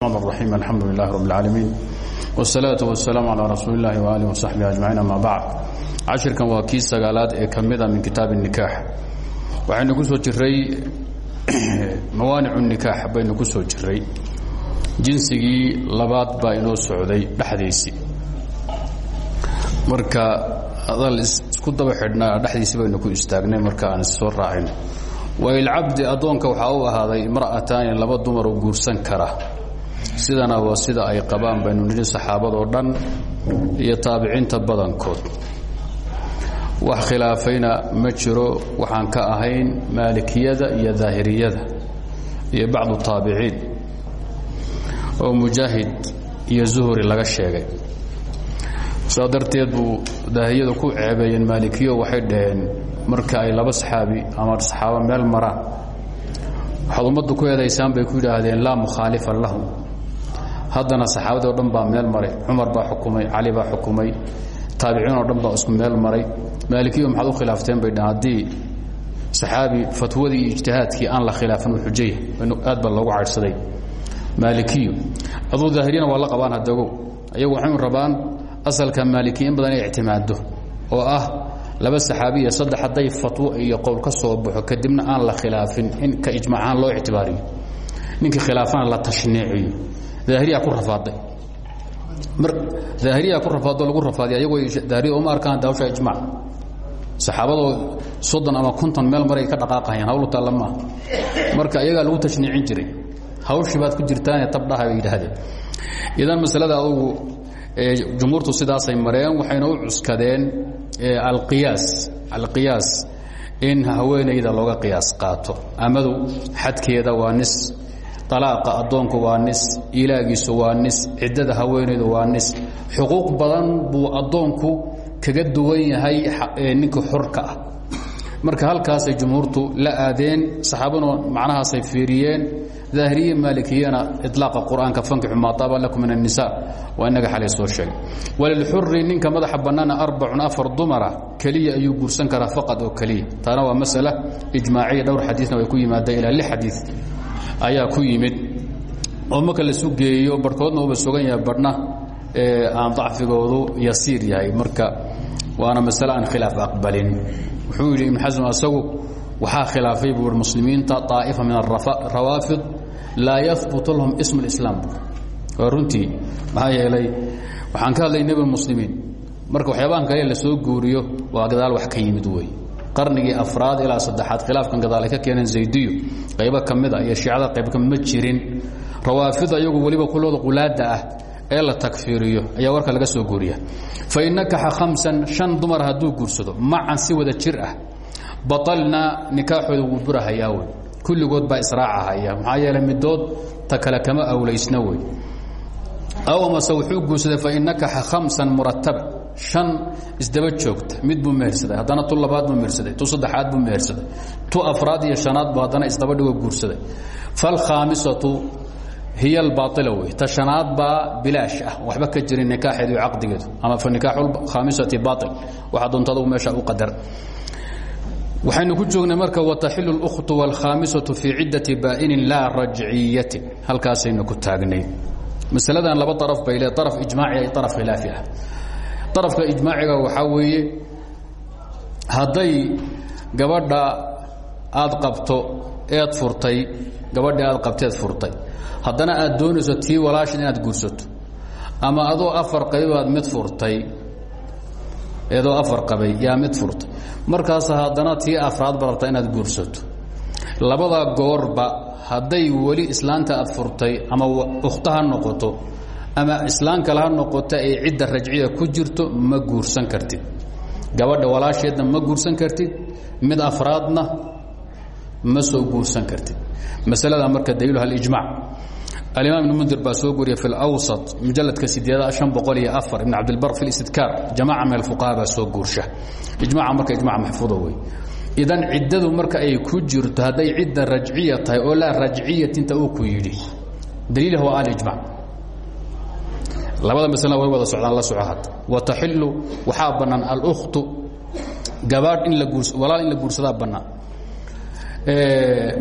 الرحمن الرحيم الحمد لله رب العالمين والصلاة والسلام على رsuuل اللhi وآله وصaحبه أجمعين أmا bعd cashirkan waa kii sagaalaad ee ka mida min kitaab النikاx waxaynu ku soo jiray mawaanic النikاx baynu ku soo jiray jinsigii labaad baa inoo socday dhexdiisii marka adal isku daba xidhnaa dhexdiisi baynu ku istaagnay marka aan soo raacin wailcabdi addoonka waxaa u ahaaday imra'ataani laba dumar oo guursan kara sidana waa sida ay qabaan baynu nidhi saxaabadoo dhan iyo taabiciinta badankood. Wax khilaafayna ma jiro waxaan ka ahayn maalikiyada iyo daahiriyada iyo bacdu taabiciin oo mujaahid iyo zuhuri laga sheegay. Saa darteed buu daahiriyadu ku ceebeeyeen maalikiyo waxay dhaheen marka ay laba saxaabi ama saxaabo meel maraan waxaad ku eedaysaan bay ku yidhaahdeen laa mukhaalifa lahum haddana saxaabadii o dhan baa meel maray. Cumar baa xukumay cali baa xukumay taabiciin oo dhan baa isku meel maray. Maalikiyo maxaad u khilaafteen bay haddii saxaabi fatwadii iyo aan la khilaafin xujaya aad baa loogu caydhsaday maalikiyo aduu daahiriyana waa qabaan haddagow ayagu waxay rabaan asalka maalikiya badan inay ictimaado oo ah laba saxaabiya saddex hadday fatwo iyo qowl ka soo baxo kadibna aan la khilaafin in ka ijmaacahaan loo ictibaariyo. Ninkii khilaafana la tashniiciyo daahiriya ku rafaaday mar daahiriya ku rafaado lagu rafaadiya ayagoo daahiriya uma arkaan dawsha ijmaac saxaabadoo soddon ama konton meel maray ka dhaqaaqahayaan hawlu taalla maaha marka iyagaa lagu tashniicin jiray hawshii baad ku jirtaane tabdhaha bay yidhaahdeen. Idan masalada adugu jumhuurtu sidaasay mareen waxayna u cuskadeen alqiyaas alqiyaas in haweenayda looga qiyaas qaato. Amadu xadkeeda waa nis alaaqa addoonku waa nis ilaagiisu waa nis ciddada haweenaydu waa nis. Xuquuq badan buu addoonku kaga duwan yahay ninka xorka ah. Marka halkaasay jumhuurtu la aadeen saxaabaduna macnahaasay fiiriyeen daahiriye maalikiyana ilaaqa qur'aanka fankixu maa taaba lakum min الnisa waa inaga xalay soo sheegay. Walilxuri ninka madaxa bannaana arbacun afar dumara keliya ayuu guursan karaa faqad oo keliya. Taana waa masala ijmaaciya dhowr xadiisna way ku yimaadeen ilaa lix xadiis ayaa ku yimid. Oo marka la sugeeyo barhkoodna uba sugan yahay barhna aan dacfigoodu yasiir yahay. Marka waana masale aan khilaaf aqbalin. Wuxuu yidhi ibn xasm asagu waxaa khilaafay buu muslimiinta طaa'ifa min arawaafid laa yahbutu lahum ism اlislaam waa runtii maxaa yeelay waxaan ka hadlay nebi muslimiin. Marka waxyaabahan kale la soo guuriyo waa gadaal wax ka yimid wey qarnigii afraad ilaa saddexaad khilaafkan gadaal ay ka keeneen zaydiyo qaybo ka mida iyo shiicada qayb ka ma jirin. Rawaafid ayagu weliba kulooda qulaada ah ee la takfiiriyo ayaa warka laga soo guuriya. Fain nakaxa hamsan shan dumar hadduu guursado macan si wada jir ah. Baطalna nikaaxooda wuu burahayaa wey kulligood baa israacahaya maxaa yeeley midood ta kama awlaysna wey aw amase wuxuu guursaday fain nakaxa hamsan murataba an isdaba joogta mid buu mehersaday haddana tu labaad buu mehersaday tu saddexaad buu mehersaday tu afraad iyo shanaad buu haddana isdaba dhigo guursaday falkhaamisatu hiy albaaila wey ta shanaad baa bilaash ah waxba ka jirin nikaaxeedu iyo caqdigeedu ama fa nikaaxu lkhaamisati baail waxaa doonta adugu meesha u qadar waxaynu ku joognay marka wataxilu اlkhtu wاlkhaamisatu fii ciddati baa'inin laa rajciyatin halkaasaynu ku taagnay masaladan laba araf bay le araf ijmaaci iyo araf khilaafi arafka ijmaaciga waxaa weeye hadday gabadha aad qabto eed furtay gabadhii aad qabteed furtay haddana aad doonayso tii walaashan inaad guursato ama adoo afar qayb aad mid furtay eedoo afar qabay yaa mid furtay markaas haddana tii afraad ba rabtaa inaad guursato labada goorba hadday weli islaanta aad furtay ama ukhta noqoto ama islaan kale ha noqota ay cidda rajciya ku jirto ma guursan kartid. Gabadha walaasheedna ma guursan kartid. Mid afraadna ma soo guursan kartid. Masalada marka daliiluha alijmac alimaam ibn mundir baa soo guriya fi lawsat mujaladka sideeda shan boqol iyo afar. Ibn cabdilbar fi listidkaar jamaca min alfuqaha baa soo guursha ijmaca marka ijmac maxfuuda wey idan ciddadu marka ay ku jirto hadday cidda rajciya tahay oo laa rajciyatinta uu ku yidhi. Daliilha waa alijmac labada maslna way wada socdaan la soco hadda wataxilu waxaa bannaan alkhtu gabaadh in la guurs walaal in la guursadaa bannaan.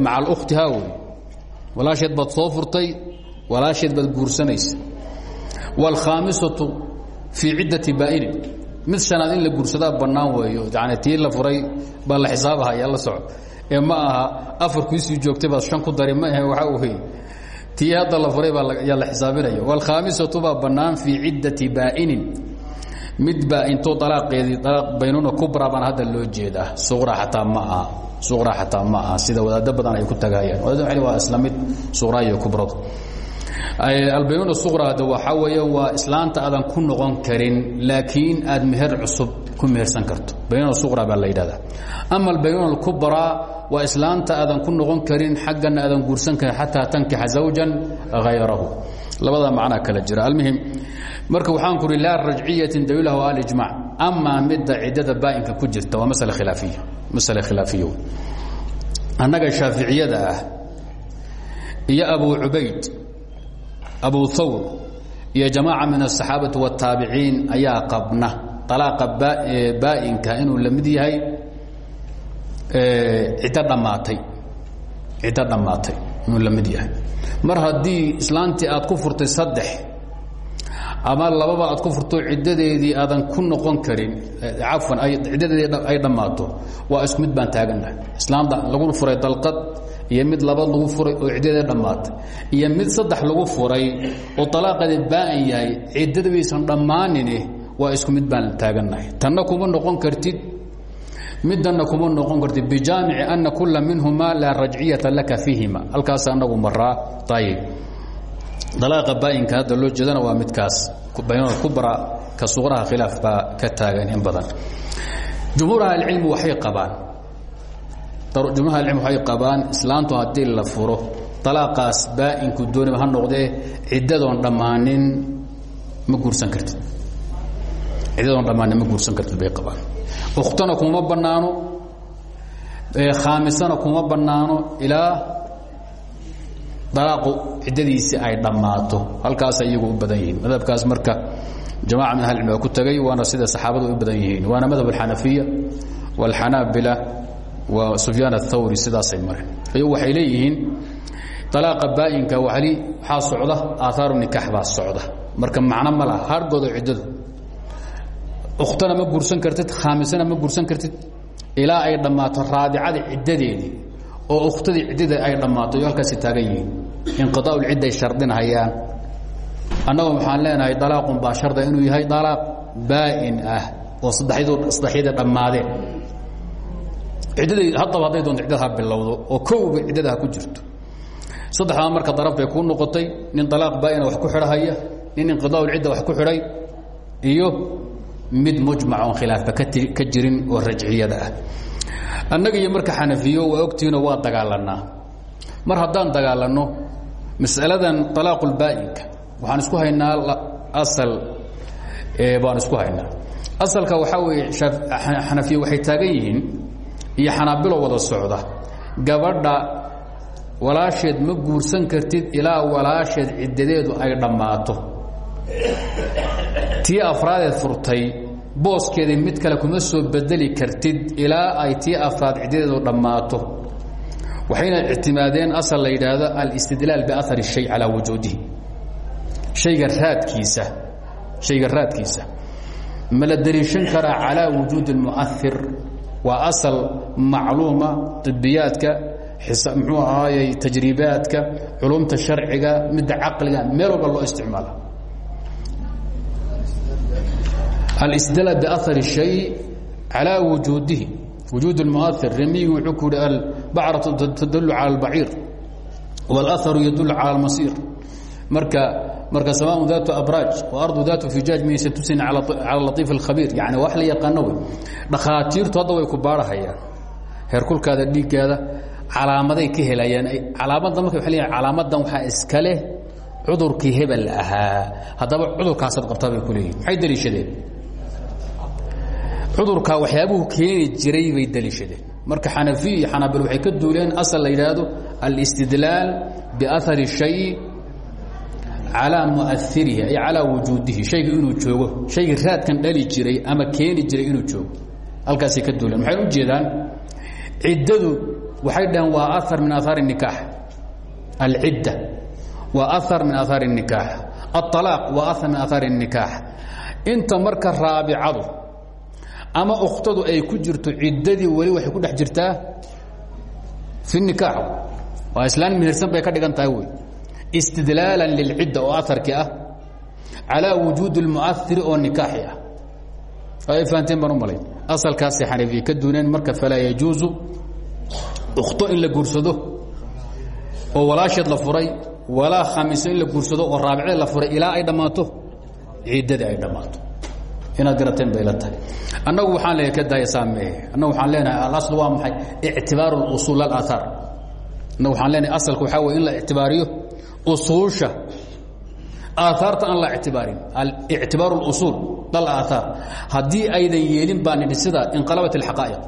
Maca alkhti haa wey walaasheed baad soo furtay walaasheed baad guursanaysa. Wاlkhaamisatu fii ciddati baa'inin mid shanaad in la guursadaa bannaan weeyo yani tii la furay baa la xisaabahaya la soco ee ma aha afar kuisii joogtay baad shan ku dari ma ahe waxaa wey tii la furay yaa la xisaabinaya wاlkhaamisatu baa bannaan fii ciddati baa'inin. Mid baa intoo alaaqeedii alaaq baynuna kubra baan hadda loo jeedaa. Suqra xataa ma aha. Suqra xataa sida wadaado badan ay ku tagayaan wadaad waa isla mid suqra iyo kubradu albaynuna suqra hadda waxaa weeye waa islaanta aadan ku noqon karin laakiin aad meher cusub ku mehersan karto. Baynuna suqra baa la yidhahdaa. Ama alkubraa waa islaanta aadan ku noqon karin xaggana aadan guursan karin xataa tankixa zawjan hayrahu labada macnaa kala jira. Almuhim marka waxaan ku laa rajciyatin dawiilahu alijmac amaa midda ciddada baa'inka ku jirta waa masale khilaafiya masale khilaafiya. Annaga shaaficiyada ah iyo abu cubayd abu hawr iyo jamaaca min asaxaabati wataabiciin ayaa qabna alaaqa baainka inuu la mid yahay ciddo dhammaatay ciddo dhammaatay inuu la yahay. Mar haddii islaantii aad ku furtay saddex ama lababa aad ku furto ciddadeedii aadan ku noqon karin cafan ciddadeedii ay dhammaato waa isku baan taagannahay islaamda lagu furay dalqad iyo mid laba lagu furay oo ciddadeeda dhammaatay iyo mid saddex lagu furay oo alaaqeeda baa'an yahay ciddada baysan dhammaanine waa isku mid baan taagannahay tanna kuma noqon kartid middanna kuma noqon kartid. Bijaamici ana kula minhuma laa rajciyata laka fiihima halkaas anagu maraa ayib dalaaqa baa'inka hadda loo jeedana waa midkaas. Kubra ka suqraha khilaaf baa ka taagan in badan. Jumhuur ahlicilmi waxay qabaan jumhuur ahlicilmi waxay qabaan islaantu haddii la furo dalaaqaas baa'inku dooniba ha noqdee ciddadoon dhammaanin ma guursan kartid. Ciddadoon dhammaanin ma guursan kartid bay qabaan. Ukhtana kuma bannaano khaamisana kuma bannaano ilaa dalaaqu ciddadiisii ay dhammaato. Halkaasa iyagu u badan yihiin. Madhabkaas marka jamaca min ahlicilmi waa ku tegay waana sida saxaabadu u badan yihiin. Waana madhab alxanafiya waalxanaabila wa sufyaan athawri sidaasay mareen. Ayagu waxay leeyihiin dalaaqa baa'inka wali waxaa socda aahaaru nikaax baa socda. Marka macno ma laha hargoodo ciddadu. Ukhtana ma guursan kartid khaamisana ma guursan kartid ilaa ay dhammaato raadicadii ciddadeedii oo ukhtadii ciddada ay dhammaato iyo halkaasi taagan yihiin. Inqiaaulcidday shardinhayaan annagu waxaan leenahay dalaaqun baa sharda inuu yahay dalaaq baa'in ah oo saddexyada dhammaadeen ciddadii haddaba hadday doonto ciddada ha bilowdo oo kowba ciddada ha ku jirto. Saddexdaa marka daraf bay kuu noqotay nin dalaaq baa'ina wax ku xidhahaya nin inqiaaulcidda wax ku xidhay iyo mid mujmac oon khilaafba ka jirin oo rajciyada ah. Annaga iyo marka xanafiyo waa ogtihiinoo waa dagaalanaa mar haddaan dagaalanno masaladan alaaqulbaa'inka waxaan isku haynaa asal baan isku haynaa. Asalka waxaa weeye xanafiye waxay taagan yihiin iyo xanaabilo wada socda. Gabadha walaasheed ma guursan kartid ilaa walaasheed ciddadeedu ay dhammaato. Tii afraadeed furtay booskeedii mid kale kuma soo bedeli kartid ilaa ay tii afraad ciddadeedu dhammaato. Waxayna ictimaadeen asal la yidhaahdo alistidlaal biaar shay calaa wujuudihi. Hayga raadkiisa shayga raadkiisa. Ma la dariishan karaa calaa wujuudi اlmuahir waa asal macluuma طibiyaadka muxuu ahaayey tajriibaadka culumta sharciga midda caqliga meel walba loo isticmaala alistidlaal biahar الshay calaa wujuudihi wujuud اlmuahir remiyigu wuxuu ku yihi albacratu tadul cala اlbaciir wاlأharu yadul cala اlmasiir marka marka samaau daatu abraaj ardu daatu fijaaj maysan tusin ala laiif اkhabiir yani wax la yaqaano wey. Dhakhaatiirtu hadda way ku baarahayaan. Heerkulkaada dhiiggaada calaamaday ka helayaan. Calaamadda marka waa leeyahay calaamadan waxaa iska leh cudurkii hebel ahaa. Haddaba cudurkaasaad qabtaa bay ku leeyihiin maxay daliishadeen. Cudurkaa waxyaabuhu keeni jiray bay daliishadeen. Marka xanafiya iyo xanaabal waxay ka duuleen asal la yidhaahdo alistidlaal biahari shay calaa muairihi ay calaa wujuudihi hayga inuu joogo haygii raadkan dhali jiray ama keeni jiray inuu joogo. Halkaasay ka duuleen waxay ujeedaan ciddadu waxay dhaheen waa aar min aahaar nikaax. Alcidda waa aar min aahaar nikaax. Aalaaq waa aar min aahaar nikaax. Inta marka raabicadu ama ukhtadu ay ku jirto ciddadii weli waxay ku dhex jirtaa fi nikaax waa islaan mehersan bay ka dhigan tahay istidlaala lilcidda oo aharkii ah calaa wujuudi اlmuahiri oo nikaaxi ah. Ay fahanteen baan u malay asalkaasay xaniifiye ka duuneen marka falaa yajuusu ukhto in la guursado oo walaasheed la furay walaa khamiiso in la guursado oo raabicee la furay ilaa ay dhammaato ciiddadii ay dhammaato. Inaad garateen bay la tahay. Annagu waxaan leeyahay ka daaya saameeye. Annagu waxaan leenahay alasl waa maxay? Ictibaaru اlusuul alaahaar annagu waxaan leenahay asalka waxaa weye in la ictibaariyo usuusha aaaarta aan la ictibaarin ictibaaru اlusuul lal aahaar haddii aydan yeelin baa nidhi sida inqalabat اlxaqaa'iq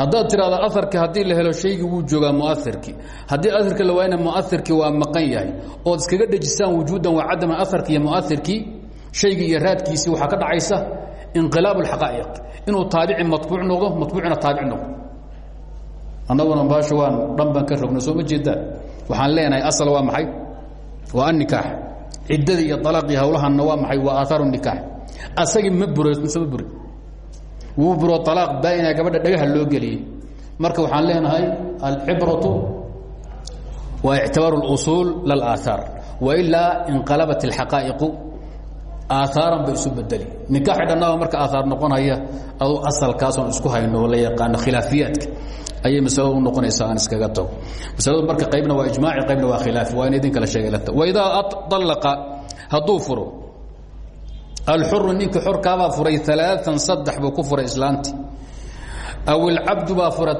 haddaad tidhahdo aarki haddii la helo shaygii wuu joogaa muairkii haddii aarka la waayna muairkii waa maqan yahay ood iskaga dhejisaan wujuudan waa cadaman aarki iyo muairkii shaygii iyo raadkiisii waxaa ka dhacaysa inqilaab اxaqaa'iq inuu taabici mabuuc noqdo mabuucna taabic noqdo annaguna baasha waan dhan baan ka rogna soo ma jeedaan Waxaan leenahay asal waa maxay? Waa anikaax ciddadii iyo alaaqii hawlahanna waa maxay? Waa aaaar nikaax. Asagii ma buro mise ma buri. Wuu buro alaaq baaina gabadha dhagaha loo geliyey. Marka waxaan leenahay alcibratu waa ictibaaru اlusuul lalaaaar wailaa inqalabat اlxaqaa'iqu aaaran bay isu bedeli. Nikaaxi dhannaba marka aaaar noqonaya aduu asalkaasoon isku hayno la yaqaano khilaafiyaadka ayay masaladu u aan iskaga tago. Masaladu marka qaybna waa ijmaaci qaybna waa khilaafi waa in idin kala sheegalata waidaa alaqa hadduu furo alxuru ninkii furay alaaan saddex buu ku islaanti aw ilcabdu baa furay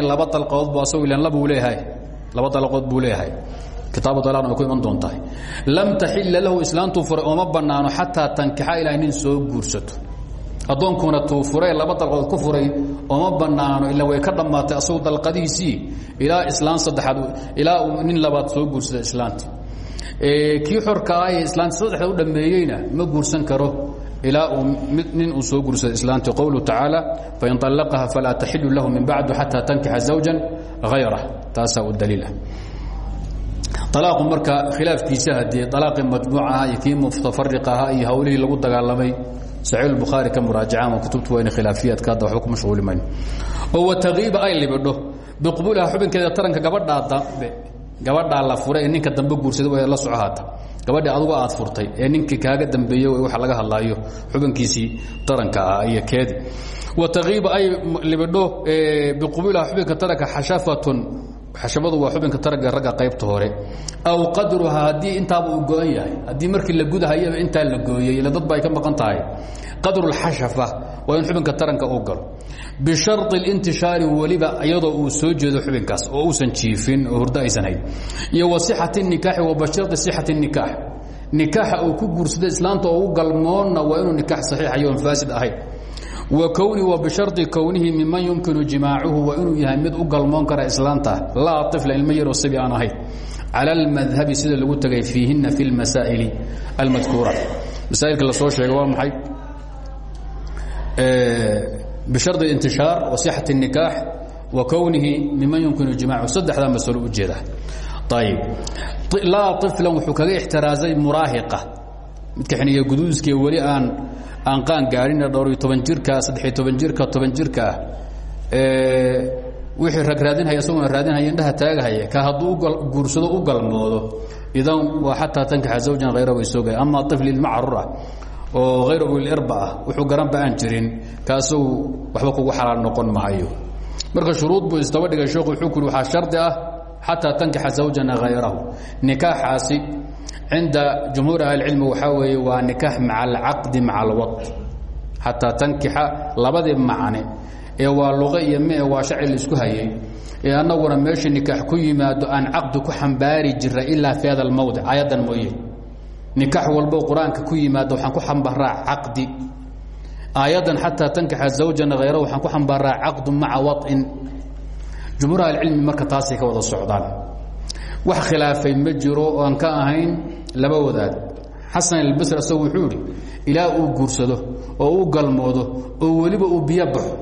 laba dalqadood bu asagoo ilan leeyahay. Laba dalqood buu leeyahay kitaabu dalaqna way ku iman doontahay. Lam taxila lahu islaantuu furay ooma bannaano xataa tankixa ilaa nin soo guursato. Addoonkuna tuu furay laba dalqood ku furay ooma bannaano ila way ka dhammaatay asagu dalqadihiisii ilaa islaan saddexaad ilaa nin labaad soo guursada islaanti kii xorka ah ee islaanti saddexda u dhammeeyeyna ma guursan karo ilaa uu nin uu soo guursada islaanti qowluhu tacaala fain طallaqaha falaa taxilu lahu min bacdu xataa tankixa zawjan hayrah taasaa u daliilah alaaqu marka khilaafkiisa hadee alaaqii majmuuc ahaa iyo kii mutafariq ahaa iyo hawlihii lagu dagaalamay saxiix bukhaari ka muraajacaan waa kutubta wayna khilaafiyaadka hadda waxba ku mashquuli mayno oo watakiiba ay libidho biqbuuliha xubinkeeda taranka gabadhaa dambe gabadhaa la furay ee ninka dambe guursaday way la soco haata gabadhii adugu aad furtay ee ninkii kaaga dambeeyey waxa laga hadlaayo xubinkiisii taranka ah iyo keedi watakiiba ay libidho biqbuuliha xubinka taranka xashafatun xashabadu waa xubinka taraga ragga qaybta hore. Aw qadruha haddii intaaba uu go-an yahay haddii markii la gudahayaba intaa la gooyey ila dadba ay ka maqan tahay. Qadru lxashafa waa in xubinka taranka uu galo. Bishari اlintishaari weliba iyadoo uu soo jeedo xubinkaas oo uusan jiifin oo hurdo aysan hayn. Iyo wasixati nikaaxi wa bishari sixati nikaax. Nikaaxa uu ku guursada islaanta oo u galmoonna waa inuu nikaax saxiixayo on faasid ahayn wa kowni wa bishardi kownihi miman yumkinu jimaacuhu waa inuu yahay mid u galmoon kara islaanta laa طifla ilmo yaroo sabi aan ahayn cala اlmadhabi sida lagu tegay fiihina fi اlmasaa'ili almadkuura masaailka la soo sheega waa maxay bishard اintishaar wa صixaة الnikaax wa kownihi miman yumkinu jimaacuhu saddexdaa masalo ujeeda ayb laa طiflan wuxuu kaga ixtiraazay muraahiqa midka xiniya guduuskee weli aan aan qaan gaadhina dhowr-iyo toban jirka saddexiyo toban jirka toban jirka ah wixii rag raadinhaya isaguna raadinhaya indhaha taagahaya ka hadduu guursado u galmoodo idan waa xataa tankixa zawjan hayra way soogaya ama ifli ilmacruur ah oo hayr ulirba ah wuxuu garanba aan jirin kaasagu waxba kugu xalaal noqon maayo. Marka shuruud buu istaba dhigay sheekhu wuxuu ku yhi waxaa shardi ah xataa tankixa zawjana hayrahu nikaaxaasi cinda jumhuur ahlicilmi waxaa weeye waa nikaax maca alcaqdi maca alwad xataa tankixa labadii macne ee waa luqe iyo mee waa sharci la isku hayay ee annaguna meeshii nikaax ku yimaado aan caqdi ku xambaari jira ilaa fi hada almawdic ayadan mooye. Nikaax walbo qur'aanka ku yimaado waxaan ku xambaraa caqdi. Aayaddan xataa tankixa zawjan hayra waxaan ku xambaraa caqdu maca waطin jumhuur ahlicilmi marka taasay ka wada socdaan. Wax khilaafay ma jiro oan ka ahayn laba wadaad. Xasan albasri asagu wuxuu idhi ilaa uu guursado oo uu galmoodo oo weliba uu biyo baxo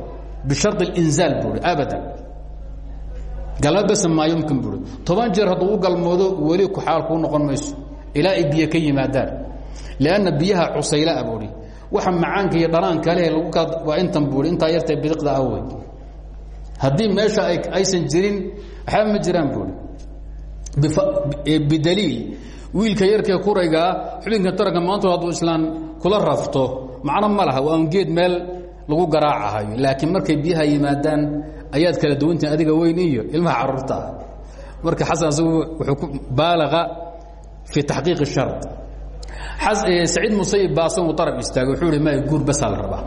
bishari اlinzaal buu i abadan. Galma maa yumkin buui toban jeer hadduu u galmoodo weli ku xaal kuu noqon mayso. Ilaa biyo ka yimaadaan. Lanna biyaha cusaylaa buui waxa macaanka iyo dhanaanka leh waa intan buui intaa yartae bidiqda ah wey haddii meesha aysan jirin waxba ma jiraan buui bidaliil wiilka yarkee kuraygaa xubinka taranka maanta hadduu islaan kula rafto macno ma laha waa un geed meel lagu garaacahayo. Laakiin markay biyaha yimaadaan ayaad kala duwantihin adiga weyn iyo ilmaha carruurta ah marka xasan asagu wuxuu ku baalaqa fi taxqiiq shard saciid musayib baa asagu darab istaagay wuxuu ihi maya guur basaa la rabaa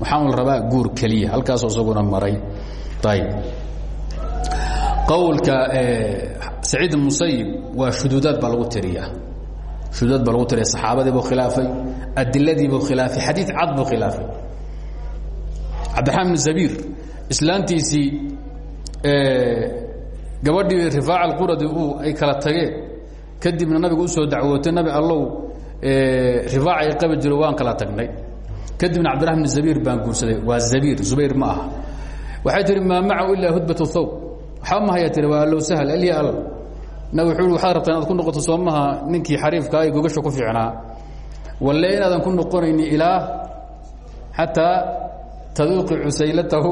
waxaan la rabaa guur keliya halkaasoo isaguna maray. Ayb qowlka saciid musayib waa shuduudaad baa lagu tiriyaa. Shuduudaad baa lagu tiriya saxaabadii buu khilaafay adiladii buu khilaafay xadiid cad buu khilaafay. Cabdiraxmaan bn zabiir islaantiisii gabadhii rifaac alquradi uu ay kala tageen. Kadibna nabiga u soo dacwootay nabi allow rifaac ay qabi jiro waan kala tagnay. Kadibna cabdiraxman bn zabiir baan guursaday waa zabiir zubayr ma aha. Waxay tihi maa macahu ilaa hudbat thawb. Waxba ma haya tii waa allow sahl alya al nabig waxaad rabtaa inaad ku noqoto soo maha ninkii xariifkaa ee gogasha ku fiicnaa. Walle inaadan ku noqonayni ilaa xataa taduuqi cusaylatahu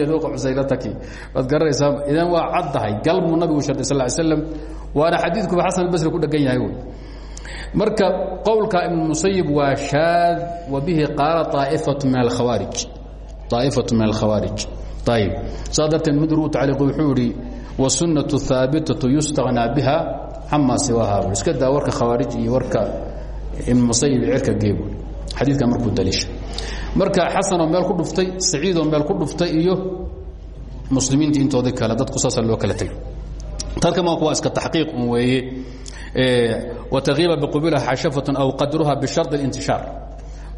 yaduuqa cusaylataki. Waad garanaysaa idan waa caddahay galmuu nabigu shartay sal ly slam waana xadiidkuba xasan albasri ku dhegan yahay wy marka qowlka ibn musayib waa shaad wa bihi qaala aa'ifatu min alkhawaarij. Aa'ifatu min alkhawaarij. Ayib saa darteed midr uu tacliiqu wuxuu idhi wasunnatu haabitatu yustaghnaa biha camaa siwaha bu iska daa warka khawaarij iyo warka ibn musayib cirka geebu xadiidka markuu daliisha marka xasanoo meel ku dhuftay saciidoo meel ku dhuftay iyo muslimiinta intoodii kale dadku saasa loo kala tegay tarkama waa iska taxqiiq un weeye. Watakiiba biqubiilha xashafatun aw qadruha bishard اlintishaar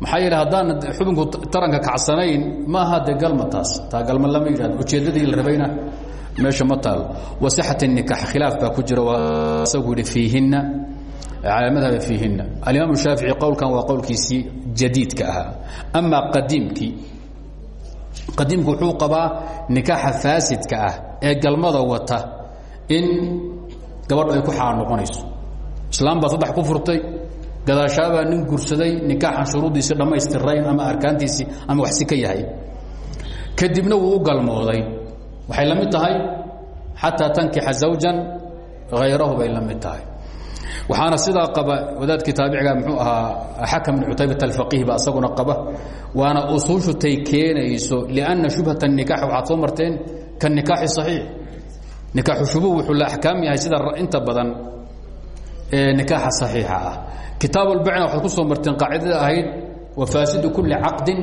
maxaa yeele haddaan xubinku taranka kacsanayn ma aha dee galma taas. Taa galma lama yidhahdo ujeeddadii la rabayna meesha ma taalo wasixat الnikax khilaaf baa ku jira waa isagu yihi fiihinna calى madhabi fiihinna alimaam shaafici qowlkan waa qowlkiisii jadiidka ahaa ama qadiimkii qadiimku wuxuu qabaa nikaaxa faasidka ah ee galmada wata in gabadhu ay ku xaal noqonayso islaam baa saddex ku furtay gadaashaabaa nin gursaday nikaaxan shuruuddiisii dhammaystirayn ama arkaantiisii ama waxsi ka yahay kadibna wuu u galmooday waxay la mid tahay xataa tankixa zawjan hayrahu bay la mid tahay waxaana sidaa qaba wadaadkii taabiciga mxuu ahaa xakam bn cutaybat alfaqiih ba asaguna qaba waana usuushu tay keenayso lianna shubhat الnikax waxaad soo marteen kanikaaxi صaxiix nikaaxu shubuh wuxuu la axkaam yahay sida inta badan ee nikaaxa صaxiixa ah kitaab اlbacna waxaad ku soo marteen qaacidada ahayd wafaasidu kuli caqdin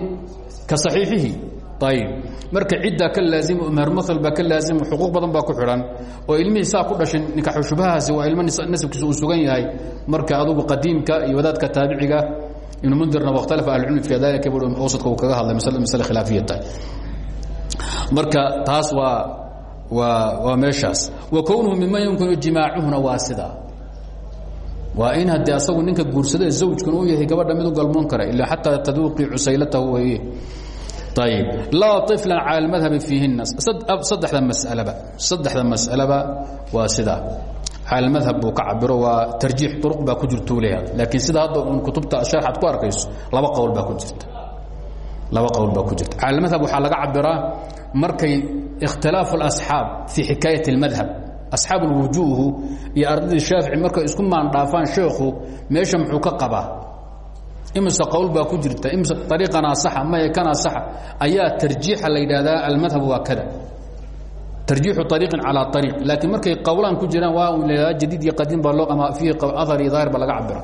ka صaxiixihi ayb marka ciddaa ka laazima mehermasal baa ka laazima xuquuq badan baa ku xidhan oo ilmihii saa ku dhashay nikaxu shubahaasi waa ilmo nasabkiisa uu sugan yahay marka adugu qadiimka iyo wadaadka taabiciga ibnu mundirna wakhtalafa ahlucilmi fi dalika bu awsadka uu kaga hadlay masale khilaafiya tahay marka taas waa waa waa meeshaas wa kownuhu miman yumkinu jimaacuhuna waa sidaa waa in haddii asagu ninka guursada zawjkuna uu yahay gabadha mid u galmoon kara ila xataa taduuqii cusaylatahu weeye ayb laa طifla calى اmadhabi fiihina saddexda masalaba saddexda masalaba waa sidaa cala madhab buu ka cabiro waa tarjiix uruq baa ku jirtuu leeyahay laakiin sida hadda un kutubta sharxaad ku arkayso laba qowl baa ku jirta laba qowl baa ku jirta cala اmadhab waxaa laga cabiraa markay ikhtilaafu اlasxaab fii xikaayat اlmadhab asxaab اlwujuuhu iyo ardaydii shaafici markay isku maandhaafaan sheekhu meesha muxuu ka qabaa imise qowl baa ku jirta imise ariiqanaa saxa maya kanaa saxa ayaa tarjiixa la yidhaahdaa almadhab waa kada. Tarjiixu ariiqin calaa ariiq laakiin markay qowlaan ku jiraan waa la jadiid iyo qadiim baa loo ama fiihi ahar iyo daahir baa laga cabira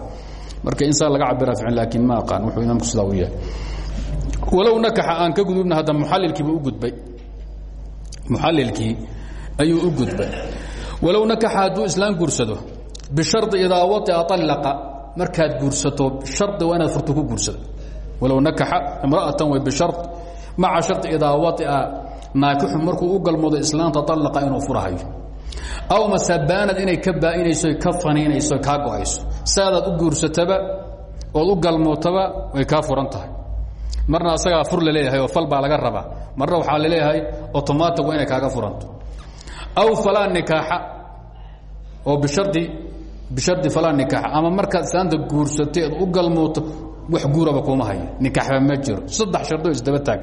marka insaa laga cabira ficin laakiin ma aqaan wuxuu imaamku sidaa u yahay. Walow nakaxa aan ka gudubna hadda muxalilkiiba u gudbay. Muxalilkii ayuu u gudbay. Walow nakaxa hadduu islaam guursado bishardi idaa waطia alaqa markaad guursato hari waa inaad furto ku guursada walow nakaxa imra'atan way bishar maca shari idaa waطia naakixu markuu u galmoodo islaamta alaqa inuu furahayo. Aw masabaanad inay ka baainayso ka faniinayso kaa go'ayso. Saadaad u guursataba ood u galmootaba way kaa furan tahay. Marna asagaa fur la leeyahay oo fal baa laga rabaa. Marna waxaa la leeyahay otomatig waa inay kaaga furanto. Aw falaa nikaaxa oo bishari falaa nikaaxa ama markaad islaanta guursatay eed u galmooto wax guuraba kuma hayo. Nikaaxba ma jiro. Saddex shardo isdaba taag.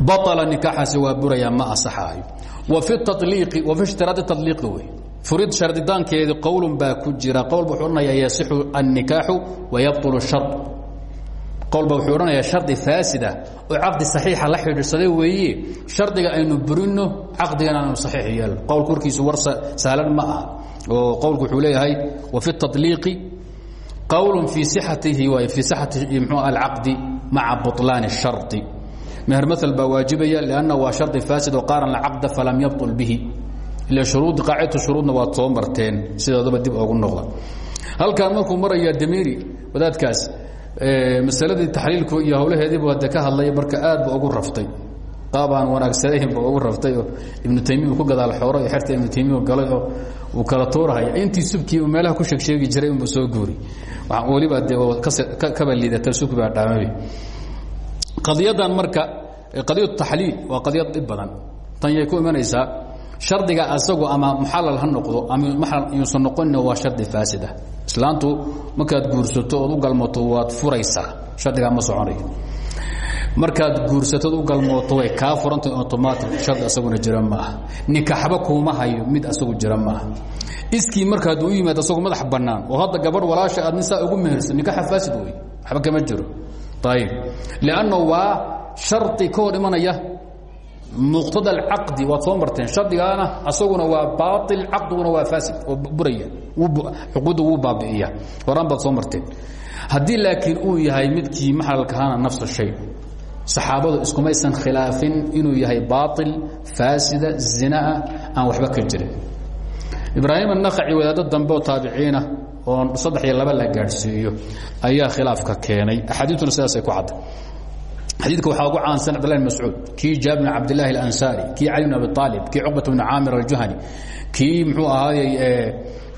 Baطla nikaaxaasi waa burayaa ma asaxaayo. Wa fi taliiqi wa fi ishtiraadi taliiqi wey. Furid sharditaankeedii qowlun baa ku jira. Qowl ba wuxuu odhanayaa yasixu annikaaxu wayabطulu shar qowl ba wuxuu odhanayaa shardi faasida oo caqdi saxiixa la xidhiidhsaday weeye. Shardiga aynu burino caqdigana aanu saxiix yeelno. Qowlka warkiisu war sahlan ma aha oo qowlku wuxuu leeyahay wa fi taliiqi qowl fii sixatihi waay fii sixati mxuu alcaqdi maca buطlaani الshardi meher maal baa waajibaya lanna waa shardi faasid oo qaaran lacaqda falam yabطul bihi ila shuruud qaacidatu shuruudna waad soo marteen sidoodaba dib ogu noqda halkan markuu maraya damiri wadaadkaas masaladii taxliilku iyo hawlaheediibu hadde ka hadlay marka aad ba ugu raftay qaab aan wanaagsanayn ba ugu raftay oo ibnu taymiya ku gadaal xooro iyo xerta ibnu taymiya galay oo uu kala tuurahaya intii subkii meelaha ku sheegsheegi jiray unba soo guuri weliba de kaba liidata subki baa dhaamay. Qadiyadan marka qadiyatu taxliil waa qadiyad dhib tan yay ku shardiga asagu ama muxalal ha noqdo ama yuusan noqonina waa shardi faasida. Islaantu markaad guursato ood u galmato waad furaysaa. Shardigaa ma soconayo markaad guursatood u galmooto way kaa furantay automatic shardi asaguna jira ma aha. Nikaxba kuuma hayo mid asagu jira maaha iskii markaad u yimaad asagoo madax bannaan oo hadda gabadh walaasha aad nisaa ugu mehersan nikaxa faasid wey waxba kama jiro. Ayib lanno waa shardi ka imanaya muqtada alcaqdi waad soo marteen. Shardigaana asaguna waa baail caqdiguna waa faasid oo buraya. Cuquudda wuu baabi'iya horaan baad soo marteen. Haddii laakiin uu yahay midkii maxalkahaana nafsa shay saxaabadu iskumaysan khilaafin inuu yahay baail faasida zinaa aan waxba ka jirin. Ibraahim anaqaci wadaaddo dambe oo taabiciina oo saddex iyo laba la gaadhsiiyo ayaa khilaafka keenay. Axaadiituna sidaasay ku cadday xadiidka waxaa ugu caansan cbdlah bn mascuud kii jaabir bn cabdillahi alansaari kii cali bn abi aalib kii cuqbat bn caamir aljuhani kii muxuu ahaayey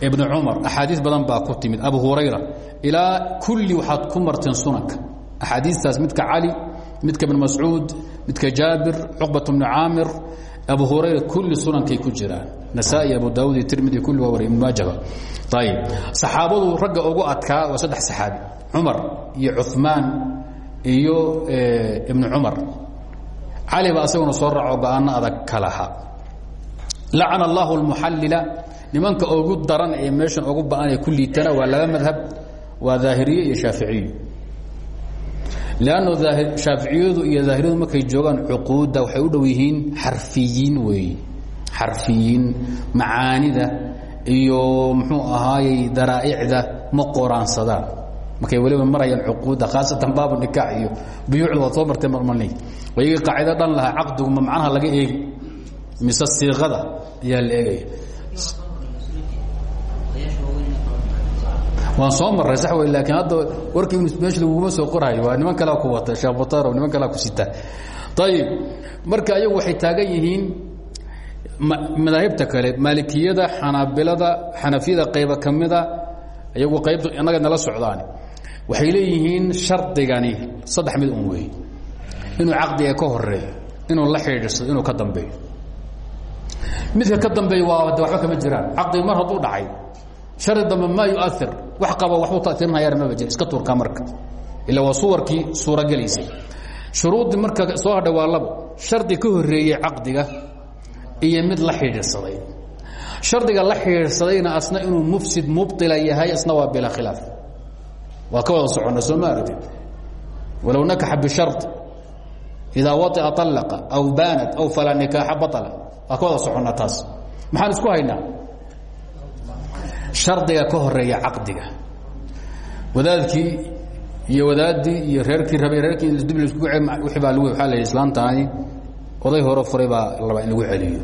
ibnu cumar. Axaadiis badan baa ku timid. Abu hurayra ilaa kulli waxaad ku marteen sunanka. Axaadiistaas midka cali midka ibn mascuud midka jaabir cuqbat bnu caamir abu hurayra kulli sunankay ku jiraan. Nasaa-i abu daawud iyo tirmidi kulli waa wariy ibn maajaba ayib saxaabadu ragga ugu adkaa waa saddex saxaabi cumar iyo cuثmaan iyo ibnu cumar. Cali ba asaguna soo raaco go'aano adag ka laha lacana allahu اlmuxallila nimanka ugu daran ee meeshan ugu ba'an ee ku liitana waa laba madhab waa daahiriye iyo shaaficiyo lanno shaaficiyadu iyo daahiriyadu markay joogaan cuquudda waxay u dhow yihiin xarfiyiin weeye xarfiyiin macaanida iyo muxuu ahaayey daraa'icda ma qoraansadaan markay weliba marayaan cuquudda khaasatan baabu nikaax iyo buyuucda waad soo martee marmarnay wayagii qaacido dhan lahaa caqdigu ma macnaha laga eegi mise siiqada ayaa la eegaya waan soo maray sax wey laakiin hadda warkii meesha laguguma soo qorayo waa niman kalea ku wata sheekh butaro niman kalea ku sita. Ayib marka ayagu waxay taagan yihiin madaahibta kale maalikiyada xanaabilada xanafiyada qayba ka mida iyagu qayb innaga nala socdaan. Waxay leeyihiin shardigani saddex mid un wey inuu caqdiga ka horeeyo inuu la xidhiidsado inuu ka dambeeyo. Midka ka dambeeya waa de waxba kama jiraan. Caqdigi mar hadduu dhacay hari dambe ma yuair wax aba wabu tatirinayaan maba jir iska tuurkaa marka. Ila waa suwarkii suuragelaysay shuruuddii marka soo hadha waa labo shardi ka horeeyey caqdiga iyo mid la xidhiidhsaday. Shardiga la xidhiidhsadayna asna inuu mufsid mubila yahay isna waa bilaa khilaaf. Waa ka wada socona soo ma aragtid? Walow nakaxa bishard idaa waطia alaqa aw baanat aw falaa nikaaxa baala waa ka wada socona taas. Maxaan isku haynaa? Shardiga ka horreeya caqdiga. Wadaadkii iyo wadaaddii iyo reerkii rabay reerkii dib la isku wii baa lagu waa la islaantaani oday hore furay baa laba in lagu celiyo.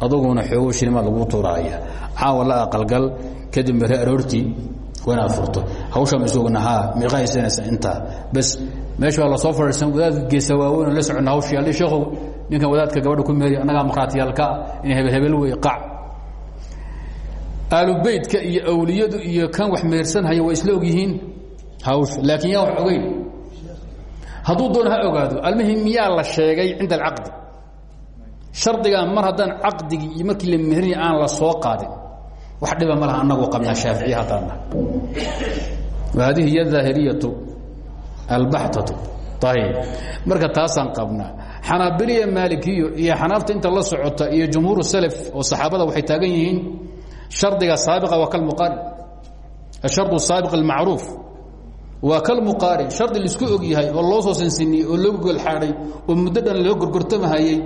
Aduguna xoogo shilimaad lagu tuuraaya. Caawa la aqalgal kadib mere aroortii waa inaad furto. Hawshaa ma isogna haa meeqa haysanaysa intaa bas meesha waa la soo fadhiisan wadaadka geesa waaweyn la soconna hawshii alli sheekhow ninkan wadaadka gabadha ku meeriy annagaa markhaatiyaalka in hebel hebel wey qac aalubeytka iyo awliyadu iyo kan wax mehersanhaya waa isla og yihiin hawsha. Laakiin yaa wax ogeyn. Hadduu doono ha ogaado almuhim miyaa la sheegay cinda alcaqdi. Shardigan mar haddaan caqdigii iyo markii la meherina aan la soo qaadin. Wax dhiba ma laha anagoo qabnaa shaaficiya haddaana hadihi hiy daahiriyatu albaxtatu ayib marka taasaan qabnaa xanaabiliya maalikiyo iyo xanaafta inta la socota iyo jumhuur salaf oo saxaabada waxay taagan yihiin shardiga saabiqa waa kalmuqaarin ashardu saabiq almacruuf waa kalmuqaarin shardi laisku og yahay oo loo soo sansiniyey oo loo golxaadhay oo muddo dhan loo gorgortamahayey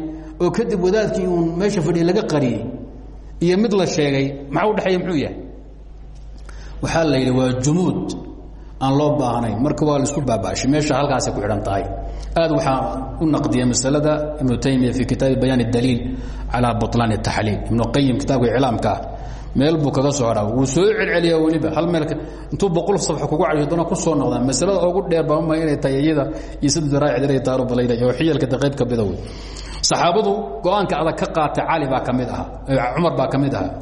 oo kadib wadaadkii uun meesha fadhiya laga qariyey iyo mid la sheegay maxaa udhexeeya muxuu yahay waxaa la yidhi waa jumuud aan loo baahnayn marka waa laisku baaba'shay meesha halkaasay ku xidhan tahay aad waxaa u naqdiya masalada ibnu taymiya fii kitaabi bayaan اdaliil calaa buطlaan الtaxliil ibnu qayim kitaabka iclaamka ah meel buu kaga soo hadhaa wuu soo celceliyaa weliba. Hal meel intuu boqol safxo kugu cadiyo dana ku soo noqdaa masalada ugu dheer baama inay tahay iyada iyo sida daraaicd inay taaro balayda oo xiyalka qayb ka mida wey. Saxaabadu go'aanka adag ka qaatay cali baa ka mid ahaa. Cumar baa ka mid ahaa.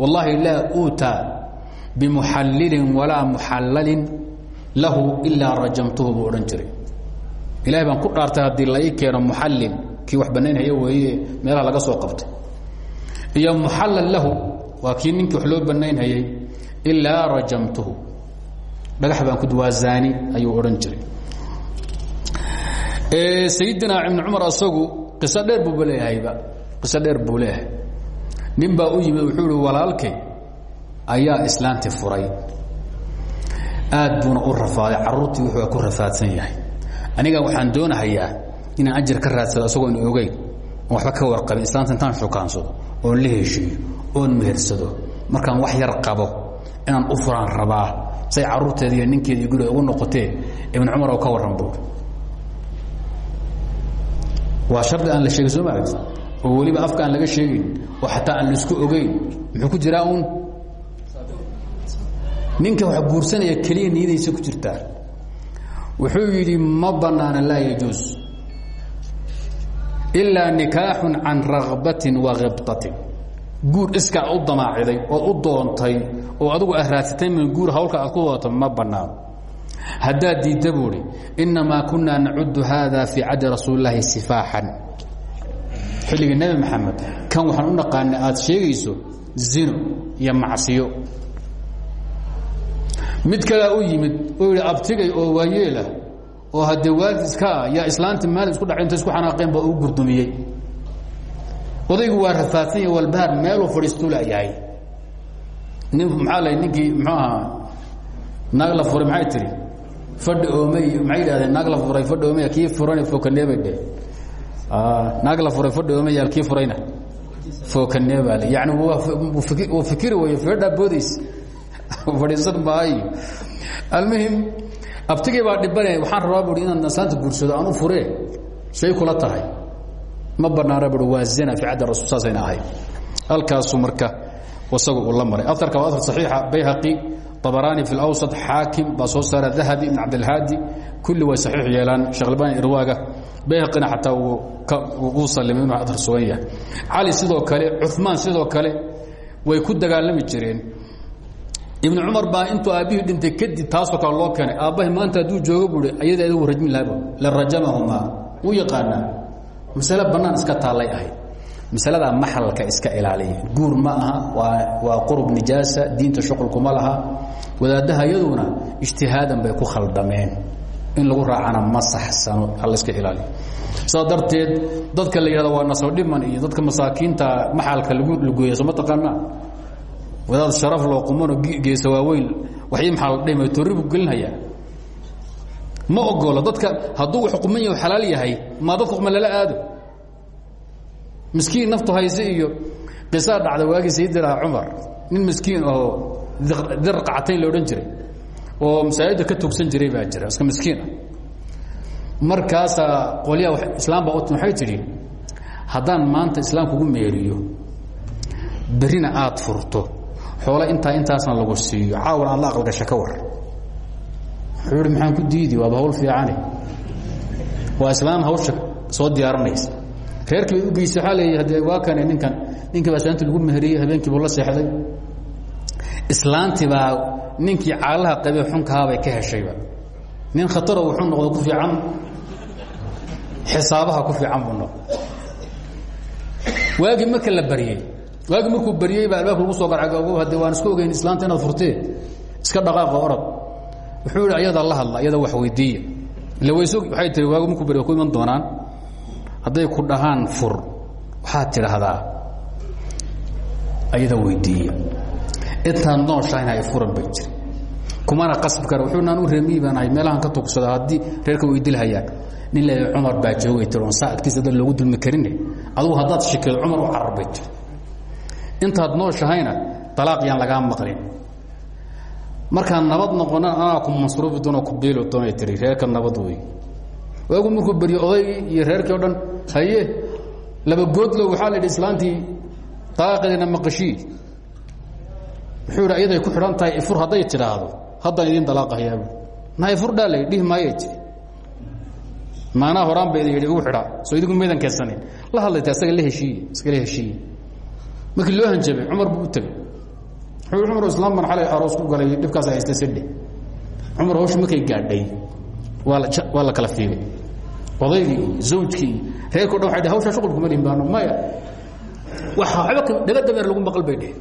Wallaahi laa uutaa bimuxallilin walaa muxallalin lahu ilaa rajamtuhu buu odhan jiray. Ilahay baan ku dhaartay haddii la ii keeno muxallil. Kii wax banaynhaya weeye meelaha laga soo qabtay. Iyo muxallal lahu waa kii ninkii wax loo banaynhayay ilaa rajamtuhu. Dhagax baan ku waa zaani ayuu odhan jiray. Sayidina ibnu cumar asagu qiso dheer buuba leeyahayba qiso dheer buu leeyahay nin baa u yimid wuxuu ihi walaalkay ayaa islaanti furay. Aad buuna u rafaaday caruurtii wuxuu ku rafaadsan yahay. Aniga waxaan doonahayaa inaan ajar ka raadsado asagoon ogeyn oon waxba ka warqabin islaanta intaan shukaansado oon la heshiiyo oon mehersado. Markaan wax yar qabo inaan u furaan rabaa say caruurteeda iyo ninkeeda iyo guriga ugu noqotee ibn cumar oo ka warran buur waa shardi aan la sheegay soo oo weliba afka aan laga sheegayn oo xataa aan la isku ogeyn muxuu ku jiraa uun? Ninka wax guursanaya keliya niyadaysa ku jirtaa wuxuu yidhi ma banaana laa yajuus ilaa nikaaxun can rakbatin wa khibطatin guur iskaa u damaaciday ood u doontay oo adigu ah raadsatay min guur hawlka aad ku doonto ma banaano haddaad diidda buuhi inamaa kunaa nacudu haada fii cadi rasuuli اlaahi sifaaxan. Xilligii maxamed kan waxaan u naqaana aad sheegayso zino iyo macsiyo. Mid kalea u yimid oo yidhi abtigay oo waayeelah oo haddee waalid iska ah yaa islaanti maalin isku dhacinta isku xanaaqeen baa uu gurdumiyey odaygu waa rafaadsan yahay walbahaar meeluu fadhiistuu layahay nin maxaa la ninkii muxuu ahaa naag la furay maxay tihi fadhi oomey maxay yidhahdeen naag la furay fadhi oomey kii furana fokaneebay dheh naag la furay fadhi oomeyaal kii furayna fokaneebaa le yani wuu fikiri weeye feedhaa boodaysa fadhiisan maayo. Almuhim abtigii baa dhibanaya waxaan rabaa buui inaan nasaanta guursado aan u furee shay kula tahay ma banaana bui waa zina fi caddi rasul saasayna ahayd. Halkaasuu marka isagu uu la maray. Aarka waa aar saxiixa bayhaqi abaraani fi اlawsط xaakim baa soo saara dahabi ibn cabdilhaadi kulli way saxiix yeelaan sheekhlbani irwaaga. Bayhaqina xataa uu salimay inuu aar sugan yahay. Cali sidoo kale cumaan sidoo kale way ku dagaalami jireen. Ibn cumar baa intuu aabbihii dhintay kadib taasoo kale loo keenay. Aabbahi maanta hadduu joogo buui ayada adigu rajmin lahaba la rajamahumaa wuu yaqaanaa masale bannaan iska taallay ahayd masaladaa maxalka iska ilaaliya. Guur ma aha waa qurub nijaasa diinta shuqulkuma laha. Wadaaddaha iyaduna ijtihaadan bay ku khaldameen. In lagu raacana ma saxsano halaiska ilaaliyo sidaa darteed dadka la yihahdo waa nasro dhiman iyo dadka masaakiinta maxalka lagu lugeeya soo ma taqaanaa wadaad sharaf loo qumano geesa waaweyn waxii maxaa la dhihmay torri buu gelinhayaa ma ogolo dadka hadduu wax quman yaho xalaal yahay ma dadka quman lala aado? Miskiin naftu hayse iyo qisaa dhacda waagii sayidina cumar. Nin miskiin oo dir qacatayn la odhan jiray oo masaajidda ka tugsan jiray baa jira iska miskiin ah. Markaasaa qolyaha islaam baa waxay tidhi haddaan maanta islaam kugu meeriyo berrina aad furto xoole intaa intaasna lagu siiyo caawan aad la aqalgasha ka war wuxuu ihi maxaan ku diidi? Waaba hawl fiicane waa islaam hawsha soo diyaarinaysa. Reerkii bay u geysa waxaa leeya hadee waa kane ninkan ninkii baa islaantii lagu meheriyey habeenkii buu la seexday. Islaantii baa ninkii caalaha qabee xunkahaabay ka heshayba nin khataro wuxuu noqdo ku fiican xisaabaha ku fiican buu noqdo waagii marka la baryey waagii markuu baryey baa albaabka lagu soo garcay hade waan iska ogeyn islaanta inaad furtee iska dhaqaaqa orad wuxuu yidhi ayadaa la hadla ayada wax weydiiya. Ila ways waxay tiri waagi markuu barya ku iman doonaan? Hadday ku dhahaan fur waxaad tidhaahdaa? Ayada weydiiya. Intaad nooshahayn hay furan bay jiri. Kumana qasbi kara wuxuu naan u reemiyi baan ahay meelahan ka tugsada haddii reerka weydilhayaan nin le cumar baa joogay tir oon saa agtiisa dad loogu dulmi karine adugu haddaad shikeedo cumar u carar bay jiri. Intaad nooshahayna dalaaq yaan lagaa maqlin markaan nabad noqona anaa ku masruufi doonoo ku biili doonay tiri reerka nabad wey waagu markuu beryo odaygii iyo reerkii o dhan haye laba goodlo waxaa la yidhi islaantii dalaaqeedina maqashii. Wuxuu yidhi ayaday ku xidhan tahay ifur hadday tidhaahdo haddaan idin dalaaqahayaabu na ifur dhaa la dhihi maayay tiri maanaa horaan ba idin yidhi igu xidhaa soo idinku maydan keensanin la hadlayta isaga la heshiiye iskala heshiiye markii loo hanjabay cumar buu u tegey cumar islaam ban xalay aroos ku galay dhibkaas haysta sidhe cumar hawsha markay gaadhay. Waa la kala fiigay odaygii zawjkii reerko dhan dheh hawshaa shuqul kuma dhihin baano maya. Waxba dhaga dameer lagu maqal bay dheh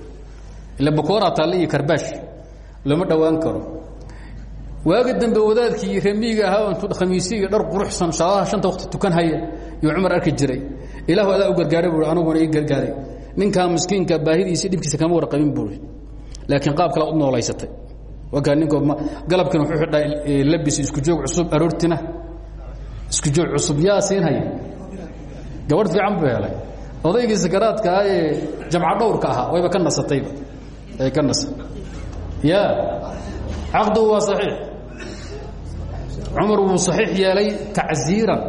ila bakooraa taalle iyo looma dhowaan karo. Waagi dambe wadaadkii remiiga ahaa intuu khamiisi dhar quruxsan salaadaha shanta waqti tukan haya yuu cumar arki jiray. Ilaahu adaa u gargaaray buu aniguna ii gargaaray. Ninkaa miskiinka baahidiisi dhibkiisa kama warqabin buui laakiin qaab kale u noolaysatay wakaa ninko galabkina wuxuu xidhaa labis isku joog cusub aroortina. Isku joog cusub yaa siinhaya gabadh fiican buu helay. Odaygii sakaraadka ah ee jamca dhowrka ahaa wayba ka nasatayba. Ay ka nasa. Ya caqduhu waa saxiix. Cumar wuu saxiix yeelay tacziiran.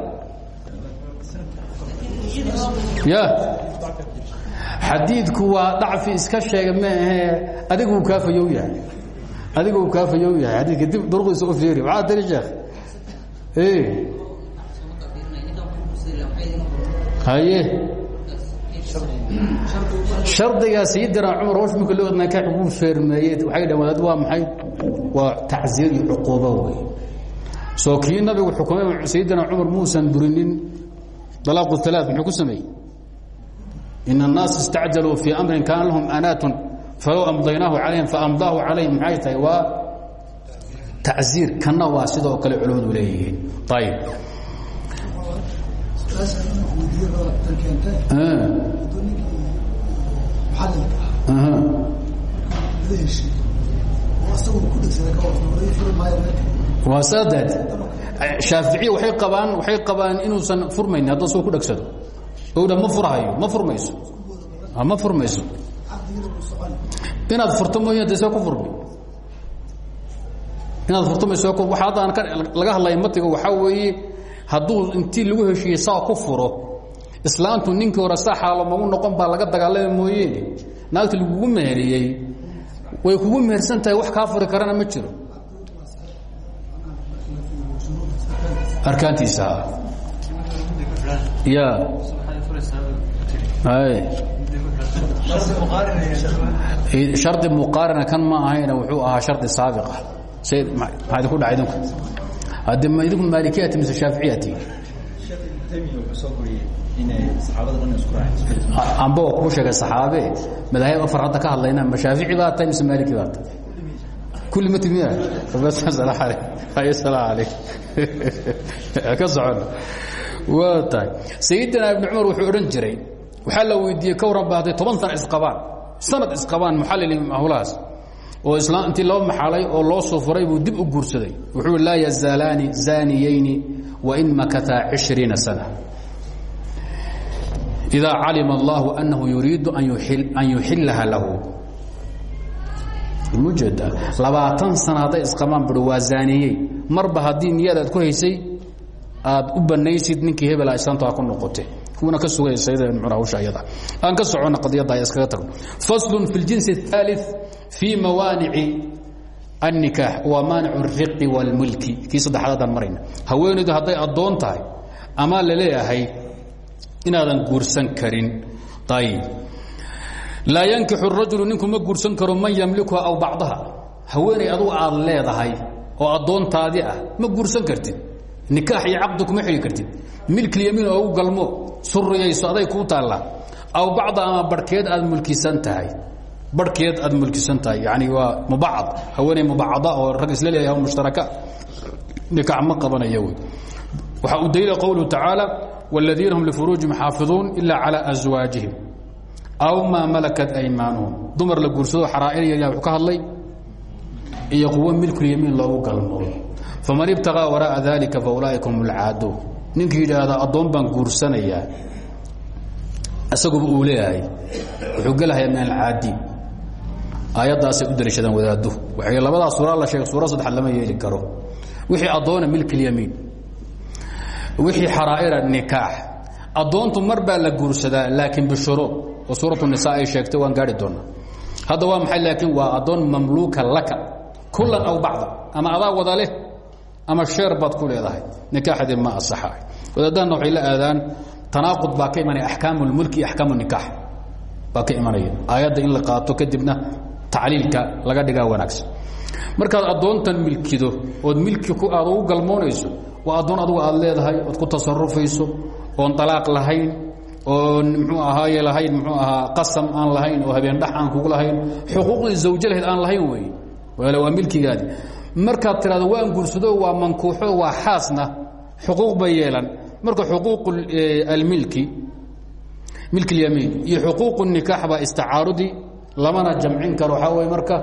Ya xadiidku waa dhacfi iska sheega ma ahee adiguu kaafayow yahay. Adiguu kaafayow yahay. Xadiidka dib duruqdiisa u fiiri. Maxaa tiri sheekh? Haye. Shardigaa sayidina cumar hosh marka loo nakaax ugu feermeeyey. Waxay dhahan wadaad waa maxay? Waa tacziir iyo cuquubo wey. Soo kii nabigu xukumay sayidina cumar muusan burinin. Dalaaqu alaa muxuu ku sameeyey in الناas اstacjaluu fii amrin kaana lahum anaat falow amdaynaahu calayhim faamdaahu calayhim maxay tahay waa tacziir kana waa sidoo kale culimmadu leeyihiin ayb waa saadaad shaaficiya waay qabaan waxay qabaan inuusan furmayni hadduu soo ku dhegsado owdha ma furhayo ma furmayso. Ma furmayso. Inaad furto mooya de see ku furmi. Inaad furto may soo waxa hadda aan ka laga hadlaya matiga waxaa weeye hadduu intii lagu heshiiyey saa ku furo islaantu ninkii hore saa xaalo magu noqon baa laga dagaalama mooyeene naagti lagugu meheriyey way kugu mehersan tahay wax kaa furi karana ma jiro. Arkaantiisa. Ya hardi muqaarina kan ma ahayna wuxuu ahaa hardi saabiqa maxaa idinku dhaca idinku. Hadde ma idinku maalikiyati mise shaaficiyati amba kuu sheegay saxaabe. Madaahib afar hadda ka hadlayna ma shaafici baa tahay mise maaliki baa tahay kulli ma timiya ka socon. Waa tahay sayidina ibn cumar wuxuu odhan jiray waxaa la weydiiyey ka waran ba hadday toban sana isqabaan. Sanad isqabaan muxallili hawlahaas oo islaam intii laba maxalay oo loo soo furay buu dib u guursaday. Wuxuu laa yazaalaani zaaniyayni wain makataa cishriina sana. Idaa calima allahu annahu yuriidu an yuxillaha lahu. Mujeeda labaatan sana hadday isqabaan bui waa zaaniyey marba haddii niyad aad ku haysay aad u banaysid ninkii hebela islaamta ku noqote kuwana ka sugaya sayida ibn cumar hawsha ayada aan ka socona qadiyadda ay iskaga tagno faslun fi ljinsi الثالث fii mawaanici الnikaax waa maanic الriqi wاlmulki kii saddexaadaan marayna haweenaydu hadday addoon tahay ama la leeyahay inaadan guursan karin ayb laa yankixu الrajulu ninku ma guursan karo man ymlikuha aw bacdaha haweenay adugu aad leedahay oo addoontaadi ah ma guursan kartid nikaax iyo caqdi kuma xigi kartid milkilyamiin oogu galmo suriyayso aday kuu taallaa aw bacda ama barhkeed aad mulkisan tahay barhkeed aad mulkisan tahay yani waa mubacad haweeney mubacada oo rag isla leeyahay mushtaraka nikaax ma qabanaya wey waxaa u daliila qowluhu tacaala wاladiina hum lifuruujihim xaafiظuun ila calى aswaajihim aw maa malakat aymaanuhum dumar la guursado xaraa'irya wuxuu ka hadlay iyo kuwo milkulyamiin loogu galmoodo faman ibtaغىa waraaءa dalika faulaaئika hum اlcaaduun ninkii yidhaahda addoon baan guursanayaa. Isaguba uu leeyahay wuxuu gelahayaa min alcaadiin aayaddaasay u daliishadaan wadaaddu. Waxay labadaa suura la sheegay suura saddexaad lama yeeli karo. Wixii addoona milkilyamiin wixii xaraa'ira nikaax. Addoontu mar baa la guursadaa laakiin bishuruud oo suuratu nisa ay sheegtay waan gaari doonaa. Hadda waa maxay laakiin waa addoon mamluuka laka kulan aw bacda ama adaa wada leh ama sheer baad ku leedahay nikaaxadii ma asaxaay wadaadahana waxay la aadaan tanaaqud baa ka imanaya axkaamu lmulki iyo axkaamu nikaax. Baa ka imanaya. Aayadda in la qaato kadibna tacliilka laga dhigaa wanaagsan. Markaad addoontan milkido ood milki aad ugu galmoonayso waa addoon adugu aad leedahay ood ku tasarufayso oon dalaaq lahayn oon mxuu ahaaye lahayn mxuu ahaa qasam aan lahayn oo habeen dhax aan kugu lahayn xuquuqdii zawjo lahayd aan lahayn wey waa milkigaadi markaad tidhahdo waan guursado waa mankuuxo waa xaasna xuquuq bay yeelan marka xuquuq almilki milki اlyamiin iyo xuquuq الnikaax baa istacaarudi lamana jamcin karo waxaa wey marka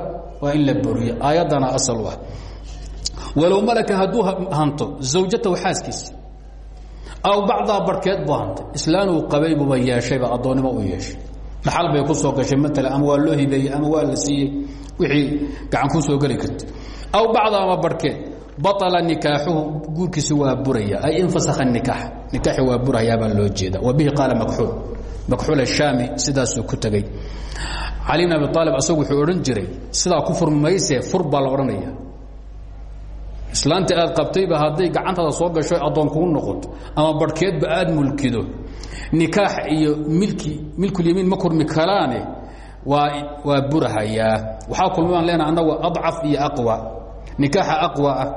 waa in la boriyo aayaddana asal u ah walow malaka hadduu hanto zawjatahu xaaskiisa aw bacdaa barhkeed buu hantay islaanuu qabay buuba yeeshayba addoonnimo u yeeshay dhaxal bay ku soo gashay maala ama waa loo hibeeyey ama waa la siiyey wixii gacan ku soo geli karta aw bacda ama barhkeed baطla nikaaxuhu guurkiisi waa buraya. Ay infasakha nikaax. Nikaaxi waa burayaabaa loo jeeda wa bihi qaala makxuul. Makxuul ashaami sidaasuu ku tegey cali bn abi aalib asagu wuxuu odhan jiray sidaa ku fur baa la odhanaya islaantii aad qabtayba hadday gacantaada soo gasho addoon kugu noqoto ama barhkeedba aad mulkido nikaax iyo milki milkulyamiin ma kurmi karaane waa waa burahayaa. Waxaa kulmaan leena annagu adcaf iyo aqwa nikaaxa aqwa ah.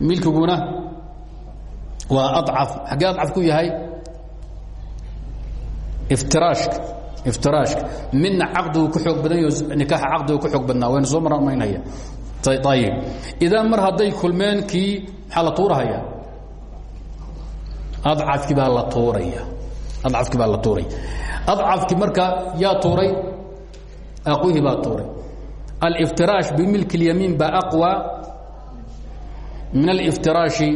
Milkiguna waa acaf xaggee acaf ku yahay iftiraashka iftiraashka. Midna caqdigu ku xoog badan yaho nikaaxa caqdigu ku xoog badnaa. Waynu soo marmaynaya ayib idan mar hadday kulmeen kii maxaa la tuurahaya? Adcafkii baa la tuuraya. Adcafkii baa la tuuraya adcafkii marka yaa tuuray aqwihii baa tuuray aliftiraash bimilki اlyamiin baa aqwى min aliftiraashi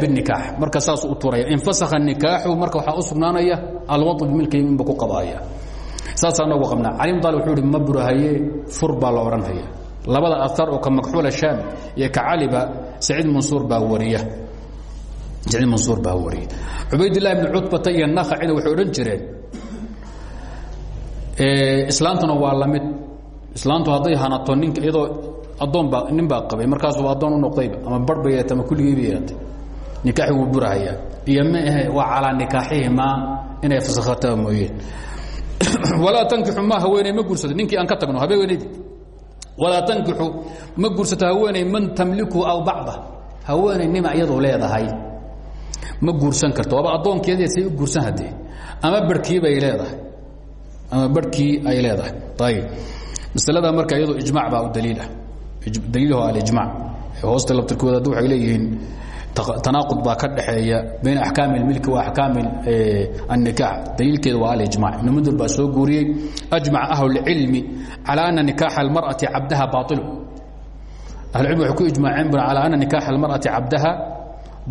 binikaax marka saas u turaya infasakha nikaaxu marka waxaa u sugnaanaya alwadu bimilki yamiin ba ku qabaaya saasaa nagu qabnaa cali mudal wuxuu ihi ma burahaye fur baa la odhanhaya labada aar oo ka makxuula shaam iyo ka caliba saciid mansuur baa wariya saciid mansuur baa wariya cubaydillahi bni cutbata iyo nakhacina waxay odhan jireen islaantuna waa la mid islaantu hadday hanato ninka iyadoo addoonbaa nin baa qabay. Markaasuba addoon u noqdayba ama bar bay yeeatay ama kulligii bay yeeatay nikaaxi wuu burahayaa. Iyo ma ahe waa calaa nikaaxihimaa inay fasakhataa mooyeen. Walaa tankixu ma haweeney ma guursato. Ninkii aan ka tagno habeenaydii walaa tankixu ma guursato haweeney man tamliku aw bacda. Haweeney nima iyadu leedahay. Ma guursan karto. Waaba addoonkeedii say u guursan haddee. Ama barhkii bay leedahay ama barhkii ay leedahay. Ayb maslada marka iyado ijmac baa u daliilah daliiluhu alijmac hoosta labtirkoodaad waxay leeyihiin tanaaqud baa ka dhexeeya bayn axkaami اlmilki wa axkaami annikaax. Daliilkeeda waa alijmac ibnu mundar baa soo guuriyey ajmaca ahlulcilmi calaa ana nikaaxa almar'ati cabdaha baailu ahlcilmi waxay ku ijmaaceen bu calaa ana nikaaxa almar'ati cabdaha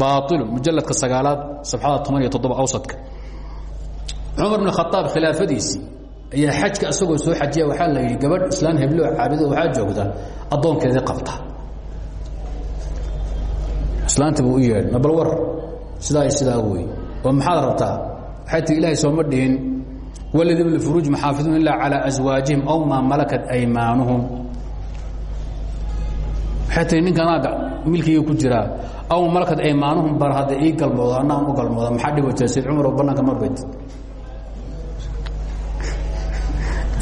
baailu mujaladka sagaalaad safxada toban iyo toddoba awsadka. Cumar bn khaaab khilaafadiisii ayaa xajka isagoo soo xajiya waxaa la yidhi gabadh islaan hebloo caabida waxaa joogta addoonkeedii qabta. Islaantii buu u yeedhay mabal war sidaa iyo sidaa wey oo maxaad rabtaa? Waxay tii ilaahay sooma dhihin. Waladii lifuruuj maxaafiduun ilaa calaa aswaajihim aw maa malakat aymaanuhum. Waxay tii ninkanaaga milkigii ku jiraa. Aw malakat aymaanuhum bar hadda ii galmoodo annaan u galmooda maxaa dhiba jira sayd cumar oo bannaanka marbet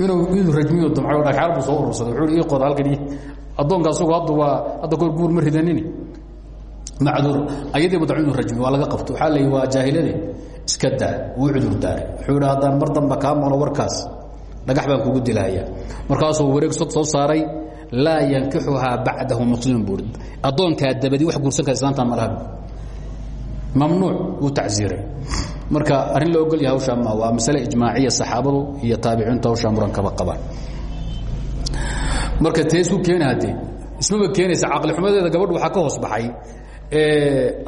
inuu rajmiyo damco dhagxaal buu soo urursaday. Wuxuu ii qoda halkan addoonka asagu hadda waa hadda koor guur ma ridanini. Macduur ayadii badac inuu rajmi waa laga qabto waxaa la yidhi waa jaahiladii iska daa wuu cudurdaaray wuxuu idhi haddaan mar damba kaa maqlo warkaas dhagax baan kugu dilahaya markaasuu wareeg sod soo saaray laa yankixuhaa bacdahu muslimun buui addoonkaa dabadii wax guursan kara islaantaa malaha mamnuuc wuu tacsiiray marka arrin la ogol yahay hawshaa ma waa masale ijmaaciya saxaabadu iyo taabiciintu hawshaa muran kaba qabaan marka tee isku keena haddee ismaba keenaysa caqlixumadeeda gabadhu waxaa ka hoos baxay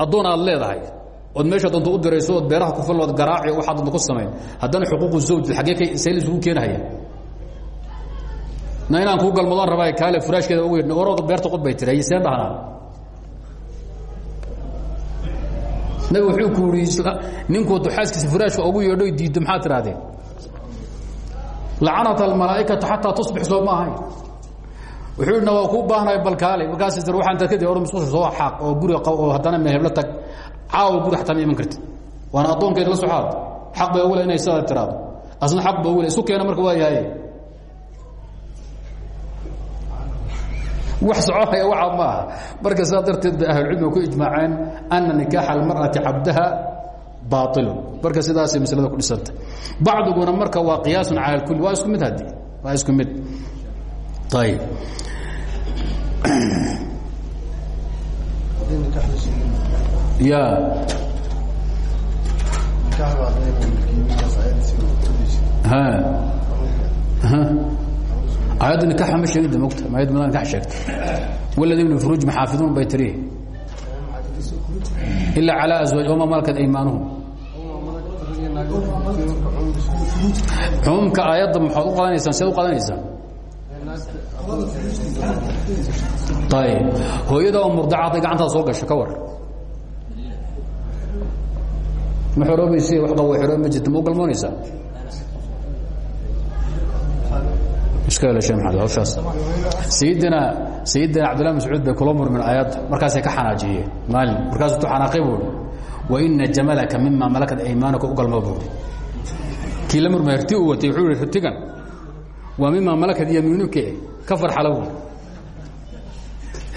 addoon aad leedahay ood meesha doonto u dirayso ood beeraha ku fallood garaaci waxaa doonto ku samayn. Haddana xuquuqu zawj xaggee see la isugu keenahaya na inaan kuu galmadaan rabaa kaale furaashkeeda ugu yidh warooda beerta qod bay tiri seen dhahnaa nabig wuxuu ku yidhi ninkuu xaaskiisa furaashka ugu yeedho diiddo maxaad tidhahdeen? Lacanat almalaa'ikatu xataa tusbix soo wuxuu yidhi waa kuu baahnahay balkaale markaas waxaan tad kadib or musqusha soo xaaq oo guriga oo haddana meeheblo tag caawa guri xataa ma iman kartid. Waana addoonkeeda la xaq bay ogule inay sidaa tiraado asna xaq ba ogule isu keena marka waa yahay wax soconaya waxa ma aha marka sidaa darteed bay ahlulcilmiga ku ijmaaceen ana nikaaxa almar'ati cabdaha baailu marka sidaasay maslada ku dhisanta. Bacdiguna marka waa qiyaasun cala اlkuli waa isku mid hadi waa isku mid. Ayb ya ayadda nikaxa ma sheegin mogta ayad mada nikax sheegta waladina furuuj maxaafiduun bay tiri ilaa calى aswaaj wama malakat aymaanuhum cumuumka aayadda maxaad u qadanaysaan seed u qadanaysaan ayb hooyada oo murdaca hadday gacantaada soo gasho ka war ma xoroobayse wa qawa xoroob ma jirta ma u galmoonaysaa sayidina cabdillah mascuud bay kula murmeen aayadda markaasay ka xanaajiyeen maalin markaasuu tu xanaaqay buui waina jamalaka mima malakat aymaanuka u galmo buui kii la murmay rti u watay wuxuu ihi rtigan waa mima malakat yamiinuke ka farxala buui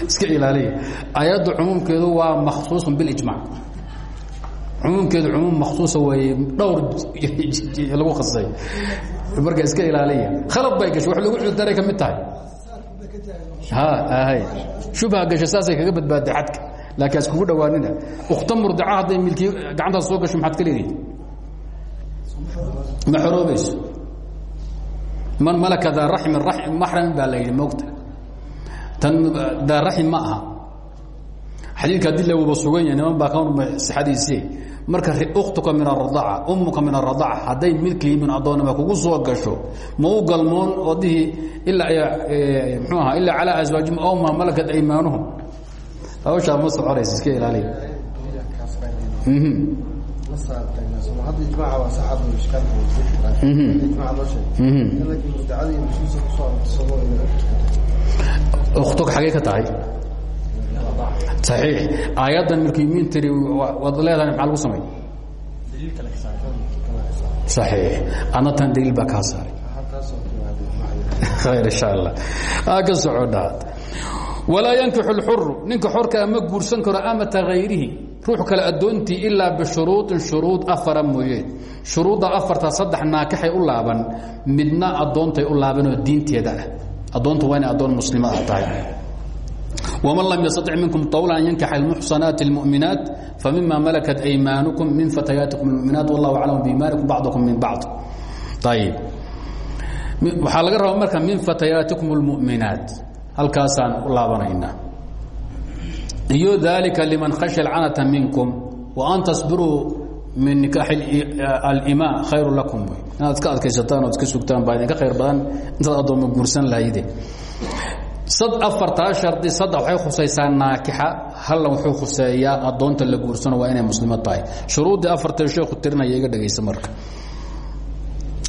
iska ilaaliya aayadda cumuumkeedu waa makhsuuص biاlijmac cumuumkeedu cumuum makhsuusa weeye dhowr lagu khasay marka iska ilaaliya. Khalad bay gashay wax lagu cuddaray ka mid tahay. Hay shubha gashay saasay kaga badbaaday xadka. Laakiin askugu dhowaanina. Ukhta murdaca hadday milkii gacantaas soo gasho maxaad ka leedahay ma xoroobayso man malaka daa raxmin maxramin baa la yidhi moogta. Tan daa raxim ma aha. Xadiidka haddii la waba sugan yahay niman baa ka sixadiisii marka uktuka min aradaaca ummuka min aradaaca hadday milkii min addoonnima kugu soo gasho ma u galmoon oo dihi ilaa mxuu aha ilaa calaa aswaajihim ow maa malakat aymaanuhum. Hawshaa ma soconaysa iska ilaaliya uktuka xagee ka tahay صaxiix aayaddan milkiyimiin tiri waad leedahay maxaa lagu samay صaxiix adna tan daliil baa kaa saaray khayr insha allah aa ka socodhaa walaa yankixu اlxuru ninka xorkaa ma guursan karo amata hayrihi ruux kale addoontii ilaa bishuruuطin shuruud afara mooyee shuruudda afarta saddex naakaxay u laaban midna addoontay u laabanoo diinteeda ah addoonta waa inay addoon muslima ah tahay وmن lm ystطc minkm طوla an yankaxa الmuxsanaati الmuؤminaat famima malakat أymaanukum min fatayaatikum الmuؤminaat والlah aclam biimaanikum bacضكm min bacض ayb waxaa laga rabaa marka min fatayaatikum الmuؤminaat halkaasaan u laabanaynaa iyo dalika liman khashya اlcanata minkum وan tasbiruu min nikaax alima khayru lakum inaad iska adkaysataan ood iska sugtaan baa idinka khayr badan intaad addoomma guursan lahayde afartaa shardi saddex waxay khusaysaa naakixa. Hallan wuxuu khuseeyaa addoonta la guursano waa inay muslimo tahay. Shuruuddii afartee sheekhu tirinaya iga dhegaysa marka.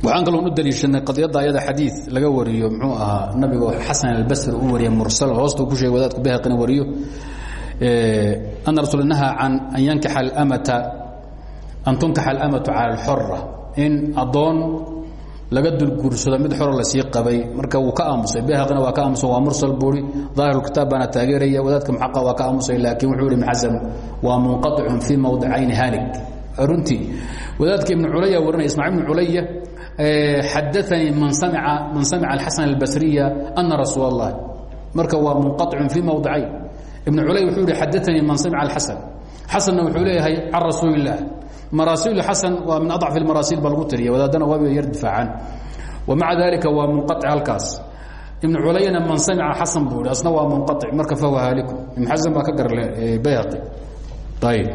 Waxaan kaloon u daliishanay qadiyadda ayada xadiid laga wariyo muxuu ahaa nabiga xasan albasri u wariya mursal. Hoostuu ku sheegay wadaadku bayhaqina wariyo ana rasuul nahaa can an yankixa alamata an tunkaxa alamatu cala alxora in addoon laga dulguursado mid xoro lasii qabay marka wuu ka aamusay behaqina waa ka aamusa waa mursal buuri daahirulkitaab baana taageeraya wadaadka muxaqa waa ka aamusay laakiin wuxuu ihi maxasam waa munqaicun fii mawdicayni halig runtii wadaadka ibn culaya warinaya ismaciil ibn culaya xadaanii man samica man samica alxasan albasriya ana rasuul اllah marka waa munqaطicun fii mawdicayn ibn culay wuxuu yihi xadaanii man samica alxasan xasanna wuxuu leeyahay can rasuuli اllah maraasiil xasan waa min aضcaf اmaraasil ba lagu tiriya wadaadana waaba yar difaacan wamaca dalika waa munqaطic halkaas ibn culayna man samica xasan buu hi asna waa munqaطic marka fahuwa haaliku ibn xasan baa ka garle bayhaqi ayb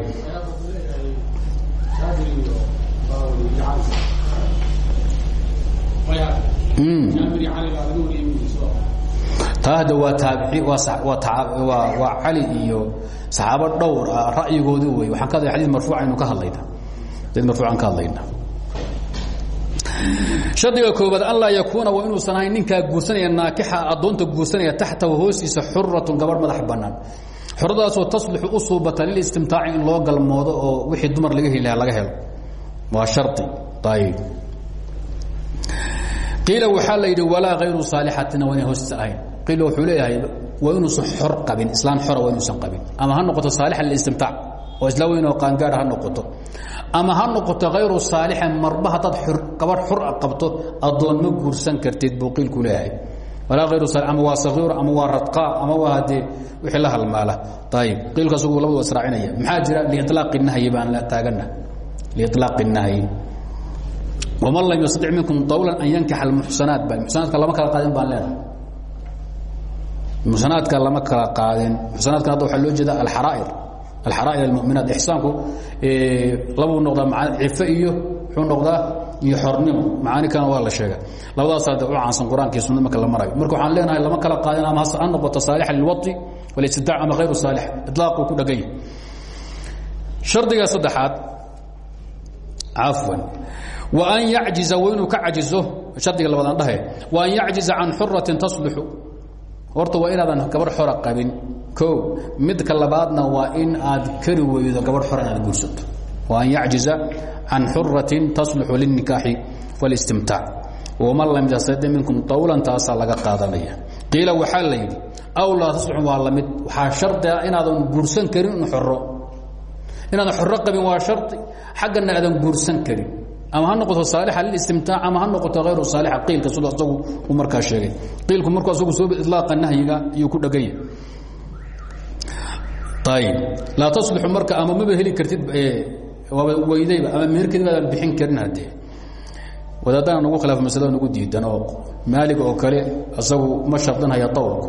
taa hadda waa taabici waa cali iyo saxaabo dhowr ah ra'yigoodu wey waxaan ka hadlay xadii marfuuc aynu ka hadlayna xadii marfuucan ka hadlayna. Shardiga koobaad an laa yakuuna waa inuusan ahayn ninkaa guursanaya naakixa addoonta guursanaya taxtahu hoostiisa xuratun gabadh madax bannaan. Xuradaasoo taslixu u suubata lilistimtaaci in loo galmoodo oo wixii dumar laga heli laga helo. Waa shari ayb qiila waxaa la yidhi walaa hayru saalixatina waa inay hoostiisa ahayn. Wuxuu leeyahay waa inuusan xor qabin islaan xora waa inuusan qabin. Ama ha noqoto saalixa lilistimtaac oo isla weyn oo qaangaara ha noqoto ama ha noqoto hayru saalixan marba haddaad gabadh xur qabto addoon ma guursan kartid buu qiilku leeyahay. Walaa hayru saali ama waa sagiiro ama waa radqaa ama waa haddee wixii la halmaala. Ayib qiilka asugu labadu israacinaya maxaa jira liiطlaaqi nahyi baan la taagana liiطlaaqi nahyi. Waman lam yastadic minkum dawlan an yankixa almuxsanaat ba muxsanaadka lama kala qaadin baan leenahay muxsanaadka lama kala qaadin. Muxsanaadka hadda waxaa loo jeeda alxaraa'ir alxaraa'ir almu'minaat ixsaanku labuu noqdaa cife iyo muxuu noqdaa iyo xornimo macaani kana waa la sheega labadaas hadda u caansan qur'aanka iyo sunada marka la marayo marka waxaan leenahay lama kala qaadin ama ha noqoto saalixa lilwai walistidaac ama hayru saalix ilaaquu ku dhagan yahay shardiga saddexaad cafwan wa an yacjiza wa inuu ka cajizo shardiga labaadaan dhahe wa an yacjiza can xuratin taslixu horta waa inaadan gabadh xora qabin o midka labaadna waa in aad kari weydo gabadh xora inaad guursato. Wa an yacjiza can xuratin taslixu linikaaxi wاlistimtaac waman lam yastadi minkum tawlan taasaa laga qaadanaya. Qiila waxaa la yidhi aw laa taslixu waa la mid. Waxaa shardia inaadan guursan karin in xoro inaadan qabin waa shardi. Xaggana aadan guursan karin. Ama ha noqoto saalixa lilistimtaac ama ha noqoto hayru saalixa qiilka siduu asagu uu markaa sheegay. Qiilku markuu asagu soo ilaaqa nahyiga iyuu ku dhaganya ayib laa taslixu marka ama maba heli kartid weydayba ama meherkeed baadan bixin karin haddee wadaadana nagu khilaafo masalada nagu diidan oo maalig oo kale asagu ma shardinhaya dowlku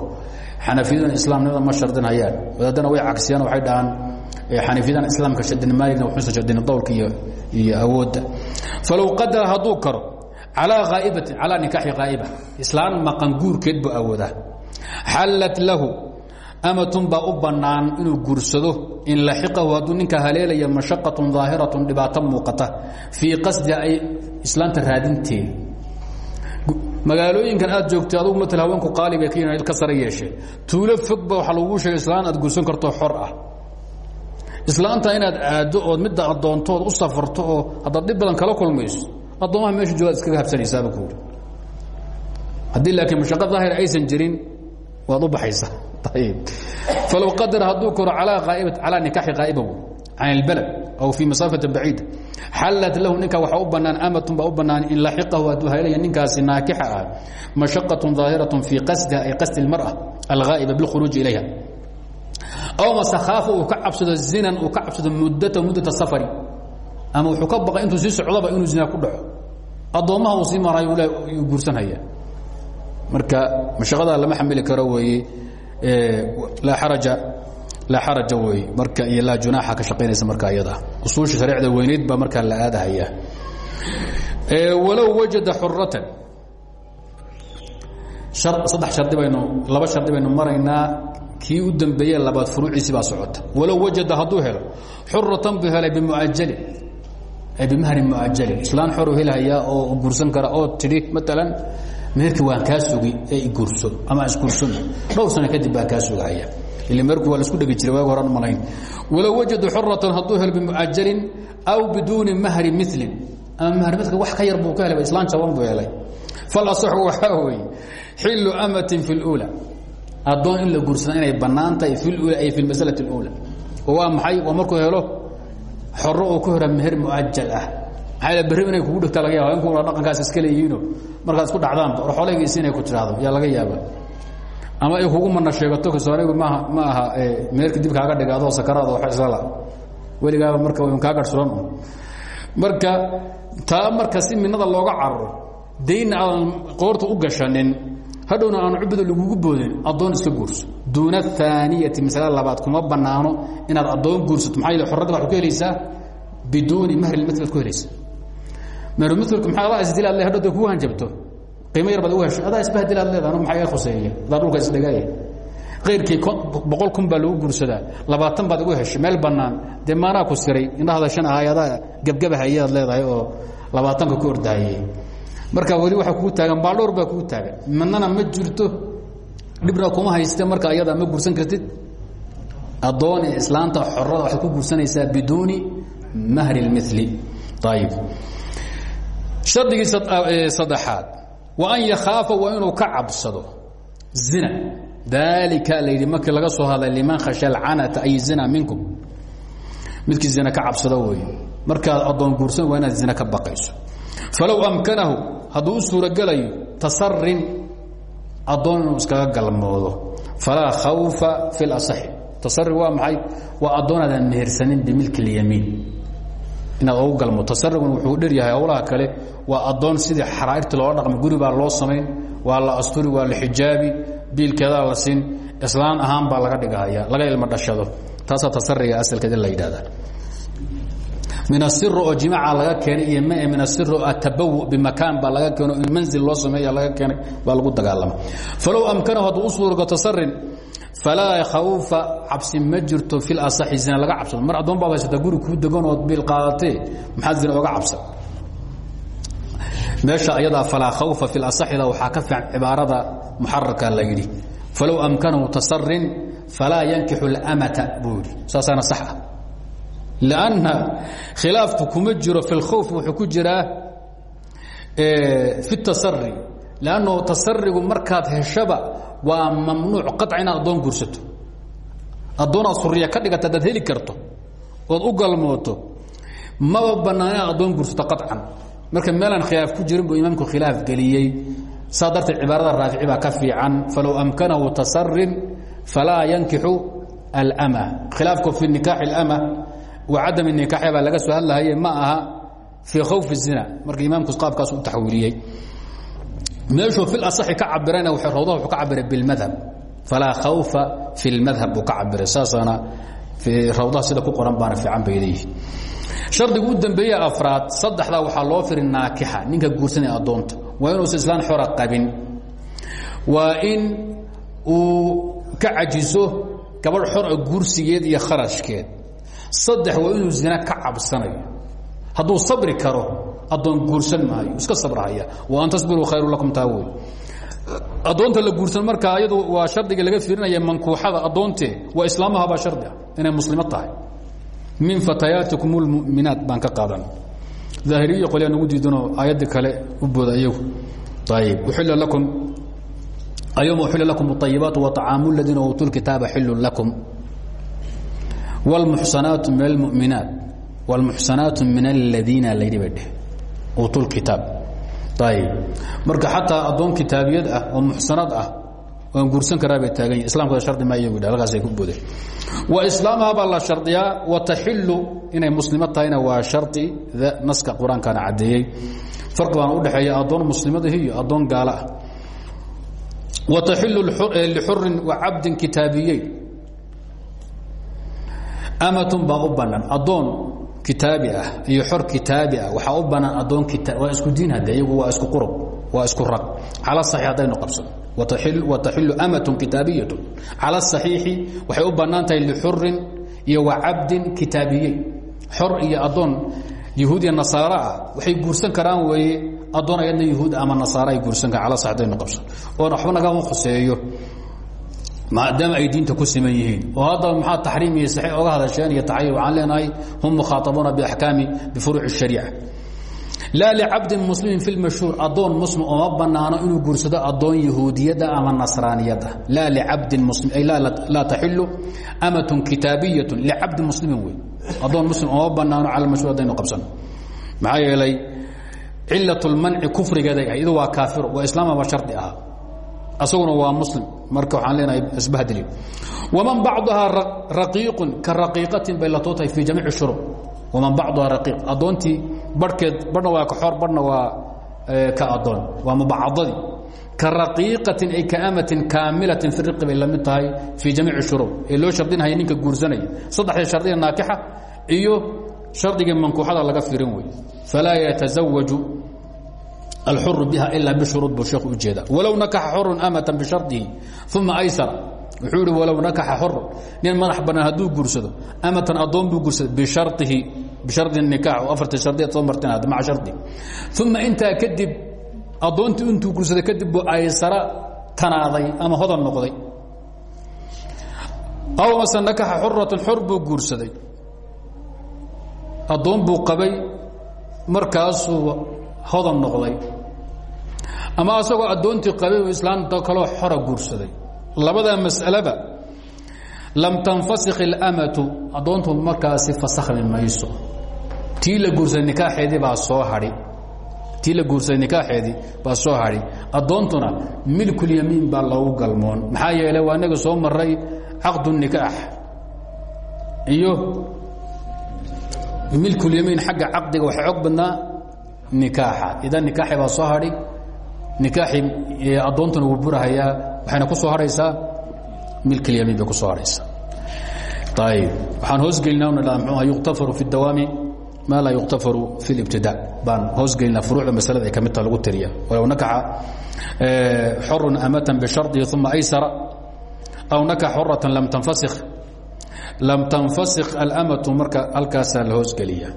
xanafiyaduna islaamnimada ma shardinhayaan wadaadana way cagsiyaan waxay dhahaan xaniifiyadan islaamka shardin maaligna wuxuusan shardin dowlka iyo iyo awoodda falow qadara hadduu karo calaa haa'ibatin calaa nikaaxi haa'iba islaan maqan guurkeed buu awoodaa xallat lahu amatun baa u bannaan inuu guursado in laxiqahu hadduu ninka haleelaya mashaqatun daahiratun dhibaato muuqata. Fii qasdi ay islaanta raadinteeda magaalooyinkan aad joogtay adugu matal haweenku qaali bay ka sare tuulo fogba waxaa laguu sheegay islaan aad guursan karto xor ah. Islaanta inaad aaddo ood midda addoontood u safarto oo haddaad dhib badan kala kulmayso addoomaha meesha joogaad iskaga habsanaysaaba kuuri haddii laakiin mashaqo daahir aysan jirin waad baxaysaa falow qadara hadduu koro calaa nikaaxi qaa'ibahu can ilbalad aw fii masaafati baciida xallat lahu ninkaa waxaa u bannaan amatun baa u bannaan in laxiqahu hadduu haylaya ninkaasi naakixa ah mashaqatun ظaahiratun fii qasdiha ay qasdi اlmar'a alghaa'iba bilkhuruuji ilayha aw mase khaafa uu ka cabsado zinan uu ka cabsado muddata muddata safari ama wuxuu ka baqay intuu sii socdaba inuu zinaa ku dhaco addoommaha uu sii marayo uu guursanhaya marka mashaqadaa lama xamili karo weeye laa xaraja weeye marka iyo laa junaaxa ka shaqaynaysa marka iyada usuusha shareecda weyneyd baa markaa la aadahaya. Walow wajada xuratan saddex shardi baynu laba shardi baynu maraynaa kii u dambeeye labaad furuuciisi baa socota. Walow wajada hadduu helo xuratan buu helay bimuajalin. Bimahrin muajalin. Islaan xoru helhayaa oo guursan kara oo tidhi maalan meherkii waan kaa sugi ee igurso ama isgursano dhowr kadib baa kaa sugahaya ila meherku waa la isku dhegi jiray waag malayn walow wajadu xuratan hadduu helo bimuajalin aw biduuni mahri milin ama mahri milka wax ka yar ka helay islaan jaban buu helay. Falasaxu waxaa weeye xillu amatin fi اluula addoon in la inay bannaan tahay fi lula ay fi lmasalati اluula oo waa maxay? Waa markuu helo xoro ku hora meher muajal ah maxaa berri inay kugu dhigta laga yaaba in kuwa dhaqankaas iska leeyihiino markaad isku dhacdaanba or xoolahayga inay ku tiraahdo yaa laga yaaba ama ay kugu mana sheegato kasoonigu maaha ma aha meherka dib kaaga dhiga adoo oo islala weligaaba marka kaa garhsuran marka taa marka si minada looga cararo daynna aadan qoorta u gashanin hadhowna aan cubada lagugu boodin addoon iska guurso duuna aaniyati masale labaad kuma banaano inaad addoon guursato. Maxaa yeel xorradda waxad ku helaysaa biduuni mahrilmitl ad ku helaysaa mahrulmitlku maxaa adaa isdilaad le hadhowda kugu hanjabto? Qiimo yar baad ugu hesho. Adaa isbahdilaad leeda anu maxaa khuseeya? Adaa dhulka isdhagaaya qayrkii boqol kun baa lagu guursadaa. Labaatan baad ugu heshay meel bannaan. Dee maanaa ku siray. Indhahada shan ahaayadaa gebgabahayaad leedahay oo labaatanka ku ordahayey marka weli waa kugu taagan baaldhowr baa kugu taagan. Midnana ma jirto. Dhibna kuma hayste marka ayada ma guursan kartid. Addoon islaanta xorada waxaad ku guursanaysaa biduuni mahri اlmili ayib shardigii ah, saddexaad. Wa an yakhaafa waa inuu ka zina. Daalika la laga soo hadlay liman khasha alcanata ay zina minkum. Midkii zina ka cabsado wey markaad guursan waa inaad zina ka baqayso. Falow amkanahu hadduu u suurogelayo tasarin addoon inuu galmoodo. Falaa khawfa fi اlasaxi tasari waa maxay? Waa addoonaadaan mehersanin bimilki اlyamiin inaad ogu galmo. Tasariguna wuxuu dheryahay howlaha kale. Waa addoon sidii xaraa'irtii loola dhaqmo. Guri baa loo samayn. Waa la asturi waa la xijaabi. Biilkeedaa la siin. Islaan ahaan baa laga dhigahaya laga ilmo dhashado. Taasaa tasariga asalkeeda la yidhahdaa min asir oo jimaaca laga keenay iyo ma min asir oo atabawu bimakaan baa laga keeno in manzil loo sameeya laga keenay baa lagu dagaalama. Falow amkanahu hadduu u suurogo tasarin falaa khawfa cabsi ma jirto fi laga cabsado mar addoon baad haysata guri kuu degan ood biil qaadatee maxaad zina oga cabsan meesha ayadaa khawfa fi lasaxida waxaa ka fiican cibaarada muxararka la yidhi falow amkanahu tasarin falaa yankixu اlamata buu yidhi saasaana sax ah lanna khilaafku kuma jiro fi lkhowf wuxuu ku jiraa fi tasari waa mamnuuc qaطca inaad addoon guursato addoonaad suriya ka dhigata adaad heli karto ood u galmooto maba bannaan inaad addoon guursato qaطcan marka meelaan khilaaf ku jirin buu imaamku khilaaf geliyey saa darteed cibaarada raafici baa ka fiican falow amkanahu tasarin falaa yankixu alma khilaafku fi nikaaxi اlama wa cadam nikaaxya baa laga soo hadlahaye ma aha fii khawf الzina marka imaamku qaabkaas u taxwiiliyey meeshuu fi aصi ka cabirana rawdaha wuxuu ka cabiray biاlmadhab falaa khawfa fi اlmadhab buu ka cabiray saasaana rawdaha sida ku qoran baana fiican bay leeyihi shardigu u dambeeye afraad saddexdaa waxaa loo firi naakixa ninka guursanaya addoonta waa inuusa islaan xora qabin waa in uu ka cajiso gabadh xor a guursigeed iyo kharashkeed saddex waa inuu zina ka cabsanayo hadduu sabri karo addoon guursan maayo iska sabrahaya wa an tasbiruu khayru lakum taa wey addoonta la guursan marka ayadu waa shardiga laga fiirinaya mankuuxada addoontee waa islaamahabaa shardi ah inay muslimo tahay min fatayaatikum اlmuminaat baan ka qaadan daahiriya qolyaa nagu diidanoo aayaddii kale u booda iyagu ayb uxila lakum alyوم uxila lakum الطayibaat وطacaamu اladiina uutuu اlkitaaba xilu lakum wاlmuxsanaatu min اlmuminaat wاlmuxsanaatu min اladiina layidhi ayb marka xataa addoon kitaabiyad ah oo muxsanaad ah waan guursan karaa bay taagan yihiin islamkooda shardi ma iyagu halkaasay ku bodeen wa islaamaha baa la shardiyaa wa taxilu inay muslimo tahayna waa shardi naska qur'aankana caddeeyey. Farqi baana udhexeeya addoon muslimadahi iyo addoon gaala ah. Wa taxilu lixurin wa cabdin kitaabiyeyn amatun baa u bannaan. Addoon kitaabi ah iyo xor kitaabi ah. Waxaa u bannaan addoon waa isku diin hadde iyagu waa isku qurub waa isku rag. Cala saxiix haddaynu qabsano wataxilu amatun kitaabiyatu cala asaxiixi waxay u bannaan tahay lixurin iyo wa cabdin kitaabiyeyn xor iyo addoon yahuud iyo nasaara ah waxay guursan karaan weeye addoon ayadna yahuud ama nasaara ay guursan karaan. Ala sax hadaynu qabsano oon waxba nagama khuseeyo maadaama ay diinta ku siman yihiin oo haddaba maxaa taxriim iyo saxiix oga hadasheen iyo taxriim waxaan leenahay hum mukhaatabuuna biaxkaami bifuruuci الshariica laa licabdin muslimin fi lmashhuur adoon muslim oma banaano inuu guursado adoon yahuudiyada ama nasraaniyada laa licabdin muslim ay laa taxilu amatun kitaabiyatu licabdin muslimin wey adoon muslim oma banaano cala mashhur hadaynu qabsano maxaa yeelay cilaة اlmanci kufrigeeday ahayd idu waa kaafiro waa islaamaba shardi ahaa asaguna waa muslim. Marka waxaan leenahay isbahdili waman bacduhaa raqiiqun ka raqiiqatin bay latoo tahay fii jamiic shurub. Waman bacduhaa raqiiq. Addoontii barhkeed barhna waa ka xor barhna waa ka adoon waa mubacadadii ka raqiiqatin ay ka amatin kaamilatin fi riqi bay la mid tahay fii jamiic shurub. Ee loo shardinhaya ninka guursanaya. Saddexdii shardiga naakixa iyo shardigii mankuuxada laga firin wey falaa yatasawaju alxuru biha ilaa bishuruud buu sheekhu ujeeda walow nakaxa xorun amatan bisharihi uma aysara wuxuu ihi walow nakaxa xor nin madax bannaan hadduu guursado amatan addoon buu guursaday bisharihi bishardi nikaax oo afarta shardiyaad soo marteen hadda maca shardi uma intaa kadib addoontii intuu guursaday kadib buu aysara tanaaday ama hodan noqday aw mase nakaxa xuratan xor buu guursaday addoon buu qabay markaasuu hodan noqday ama asagoo addoontii qabay islaamta kaloo xora guursaday. Labada mas'alaba lam tanfasik اlamatu addoontu markaasi fasakhmi mayso. Tii la nikaaxeedii baa soo hadhi tii la nikaaxeedii baa soo hadhi addoontuna milkulyamiin baa loogu galmoon. Maxaa yeelay waa inaga soo maray caqdu nikaax. Iyo milkulyamiin xagga caqdiga waxay og badnaa idan nikaaxi baa soo hadhi nikaaxii addoontuna wuu burahayaa waxayna ku soo hadhaysaa milkulyamiin bay ku soo hadhaysaa ayib waxaan hoosgelinaa unadhaa mxuuha yuqtafaru fi اdawaami maa laa yuqtafaru fi اlibtidaa baan hoosgelinaa furuucda masalada ay ka mid taha lagu tiriya walow nakaxa xorun amatan bishardihi uma aysara aw nakaxa xoratan lam tanfasikh lam tanfasik alamatu marka halkaasaa la hoosgeliya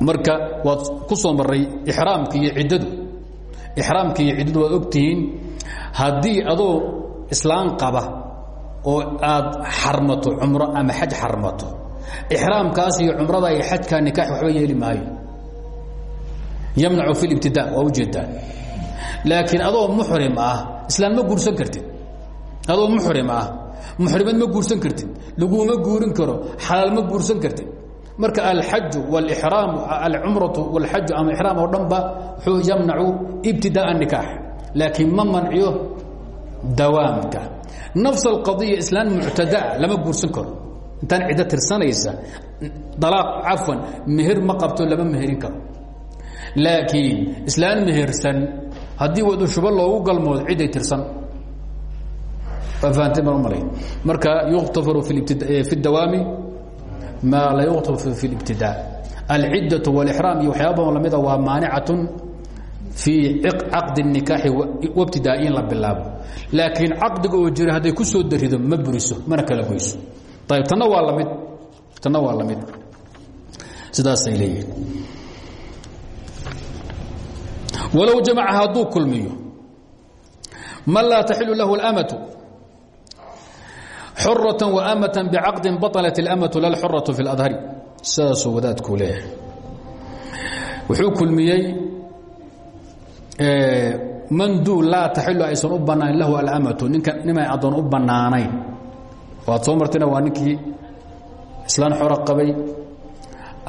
marka waad ku soo maray ixraamka iyo ciddadu ixraamka iyo ciddadu waad ogtihiin haddii adoo islaan qaba oo aad xarmato cumro ama xaj xarmato ixraamkaas iyo cumrada iyo xajkaa nikaax waxba yeeli maayo. Yamnacu fi libtidaa waa ujeedaan laakiin adoo muxrim ah islaan ma guursan kartid. Adoo muxrim ah muxrimad ma guursan kartid. Laguma guurin karo xalaal ma guursan kartid marka alxaju wاlraam alcumratu wاlxaju ama ixraam oo dhan ba wuxuu yamnacu ibtidaء nikaax laakiin ma manciyo dawaamka nafs alqadiya islaan muctadaa lama guursan karo intaan ciddo tirsanaysa dalaaq cafwan meher ma qabto lama meherin karo laakiin islaan mehersan haddii wadu shubo loogu galmoodo ciday tirsan marka yuktafaru fi اdawaami maa la yuktafaru fi اlibtidaa alciddaة wاlixraam iyo waxyaaba badan lamida waa maanicatun fii caqdi الnikaaxi wabtidaa in la bilaabo laakiin caqdiga oo jira hadday ku soo darido ma buriso mana kala goyso ayb tanna waa lamid tanna waa lamid sidaasay leeyihin walow jamaca hadduu kulmiyo man laa taxilu lahu اlamatu xuratan waamatan bicaqdin baalat اlamatu la xuratu fi اladhari saasuu wadaadkuu leeyahay. Wuxuu kulmiyey manduu laa taxilu aysan u banayn lahu alamatu ninka nimay addoon u bannaanayn. Waad soo martina waa ninkii islaan xoro qabay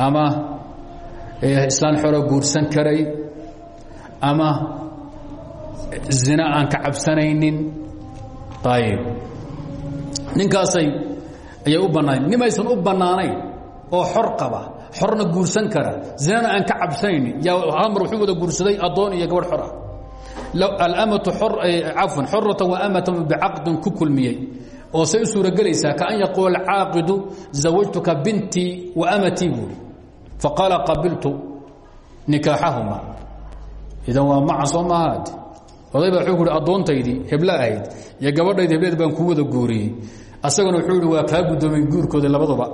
ama islaan xoro guursan karay ama zina aan ka cabsanaynin. Ayb ninkaasay ayay u bannaayn nimaysan u bannaanayn oo xor qaba xorna guursan kara. Zinana aan ka cabsanaynin yaa hal mar wuxuu wada guursaday addoon iyo gabadh xor ah alamatu cafwan xoratan wa amatan bicaqdin ku kulmiyey. Oo say u suuragelaysaa kaan yaquul caaqidu zawajtuka bintii wa amatii buuri faqaala qabiltu nikaaxahuma idan waa maca soo maahaad oday baa wuxuu ku uhi addoontaydii heblo ahayd iyo gabadhayd hebleed baan kuu wada guuriyey asaguna wuxuu ihi waa kaa guddoomay guurkooda labaduba.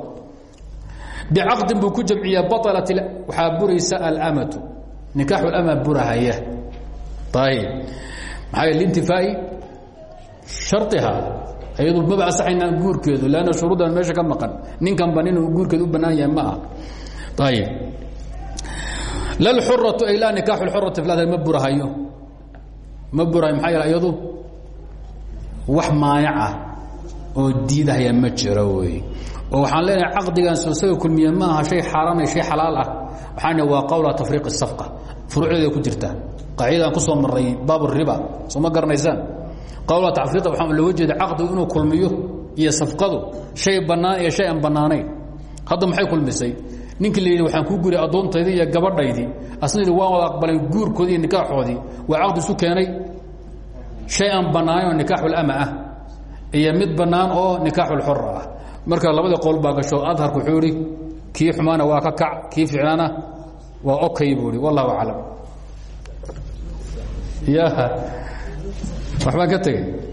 Bicaqdin buu ku jamciya balat waxaa buraysa alamatu. Nikaaxu lama burahaya. Ayib maxaa yeel lintifaai shariha ayadu maba asaxaynaa guurkeedu lanna shuruuddan meesha ka maqan. Ninkanba inuu guurkeedu u bannaan yahay ma aha. Ayib lalxuratu ay laa nikaaxu lxurati filada ma burahayo. Ma burahayo maxaa yeele iyadu wax maayaca oo diidahaya ma jiro wey oo waxaan leenahay caqdigaas isaga kulmiye ma aha shay xaaraana shay xalaal ah. waxaan waa qowla tafriiq safqa furuucdeeda ku jirta. qaacidaan ku soo maray baab riba. soo ma garanaysaan? qowla tafriiqa waxaa looga jeeda caqdigu inuu kulmiyo iyo safqadu shay bannaan iyo shay aan bannaanayn. hadda maxay kulmisay? ninkii la yidhi waxaan kuu guray addoontaydii iyo gabadhaydii. Asna waan wada aqbalay guurkoodii iyo nikaaxoodii. Waa caqdi isu keenay? shay aan bannaanayn oo nikaaxul ama ah iyo mid bannaan oo nikaaxulxora ah. Marka labada qowl baa gasho adharku wuxuu idhi kii xumaana waa ka kac kii ficnaana waa okay buu ihi wallahu aclam. Ya waxbaan ka tegey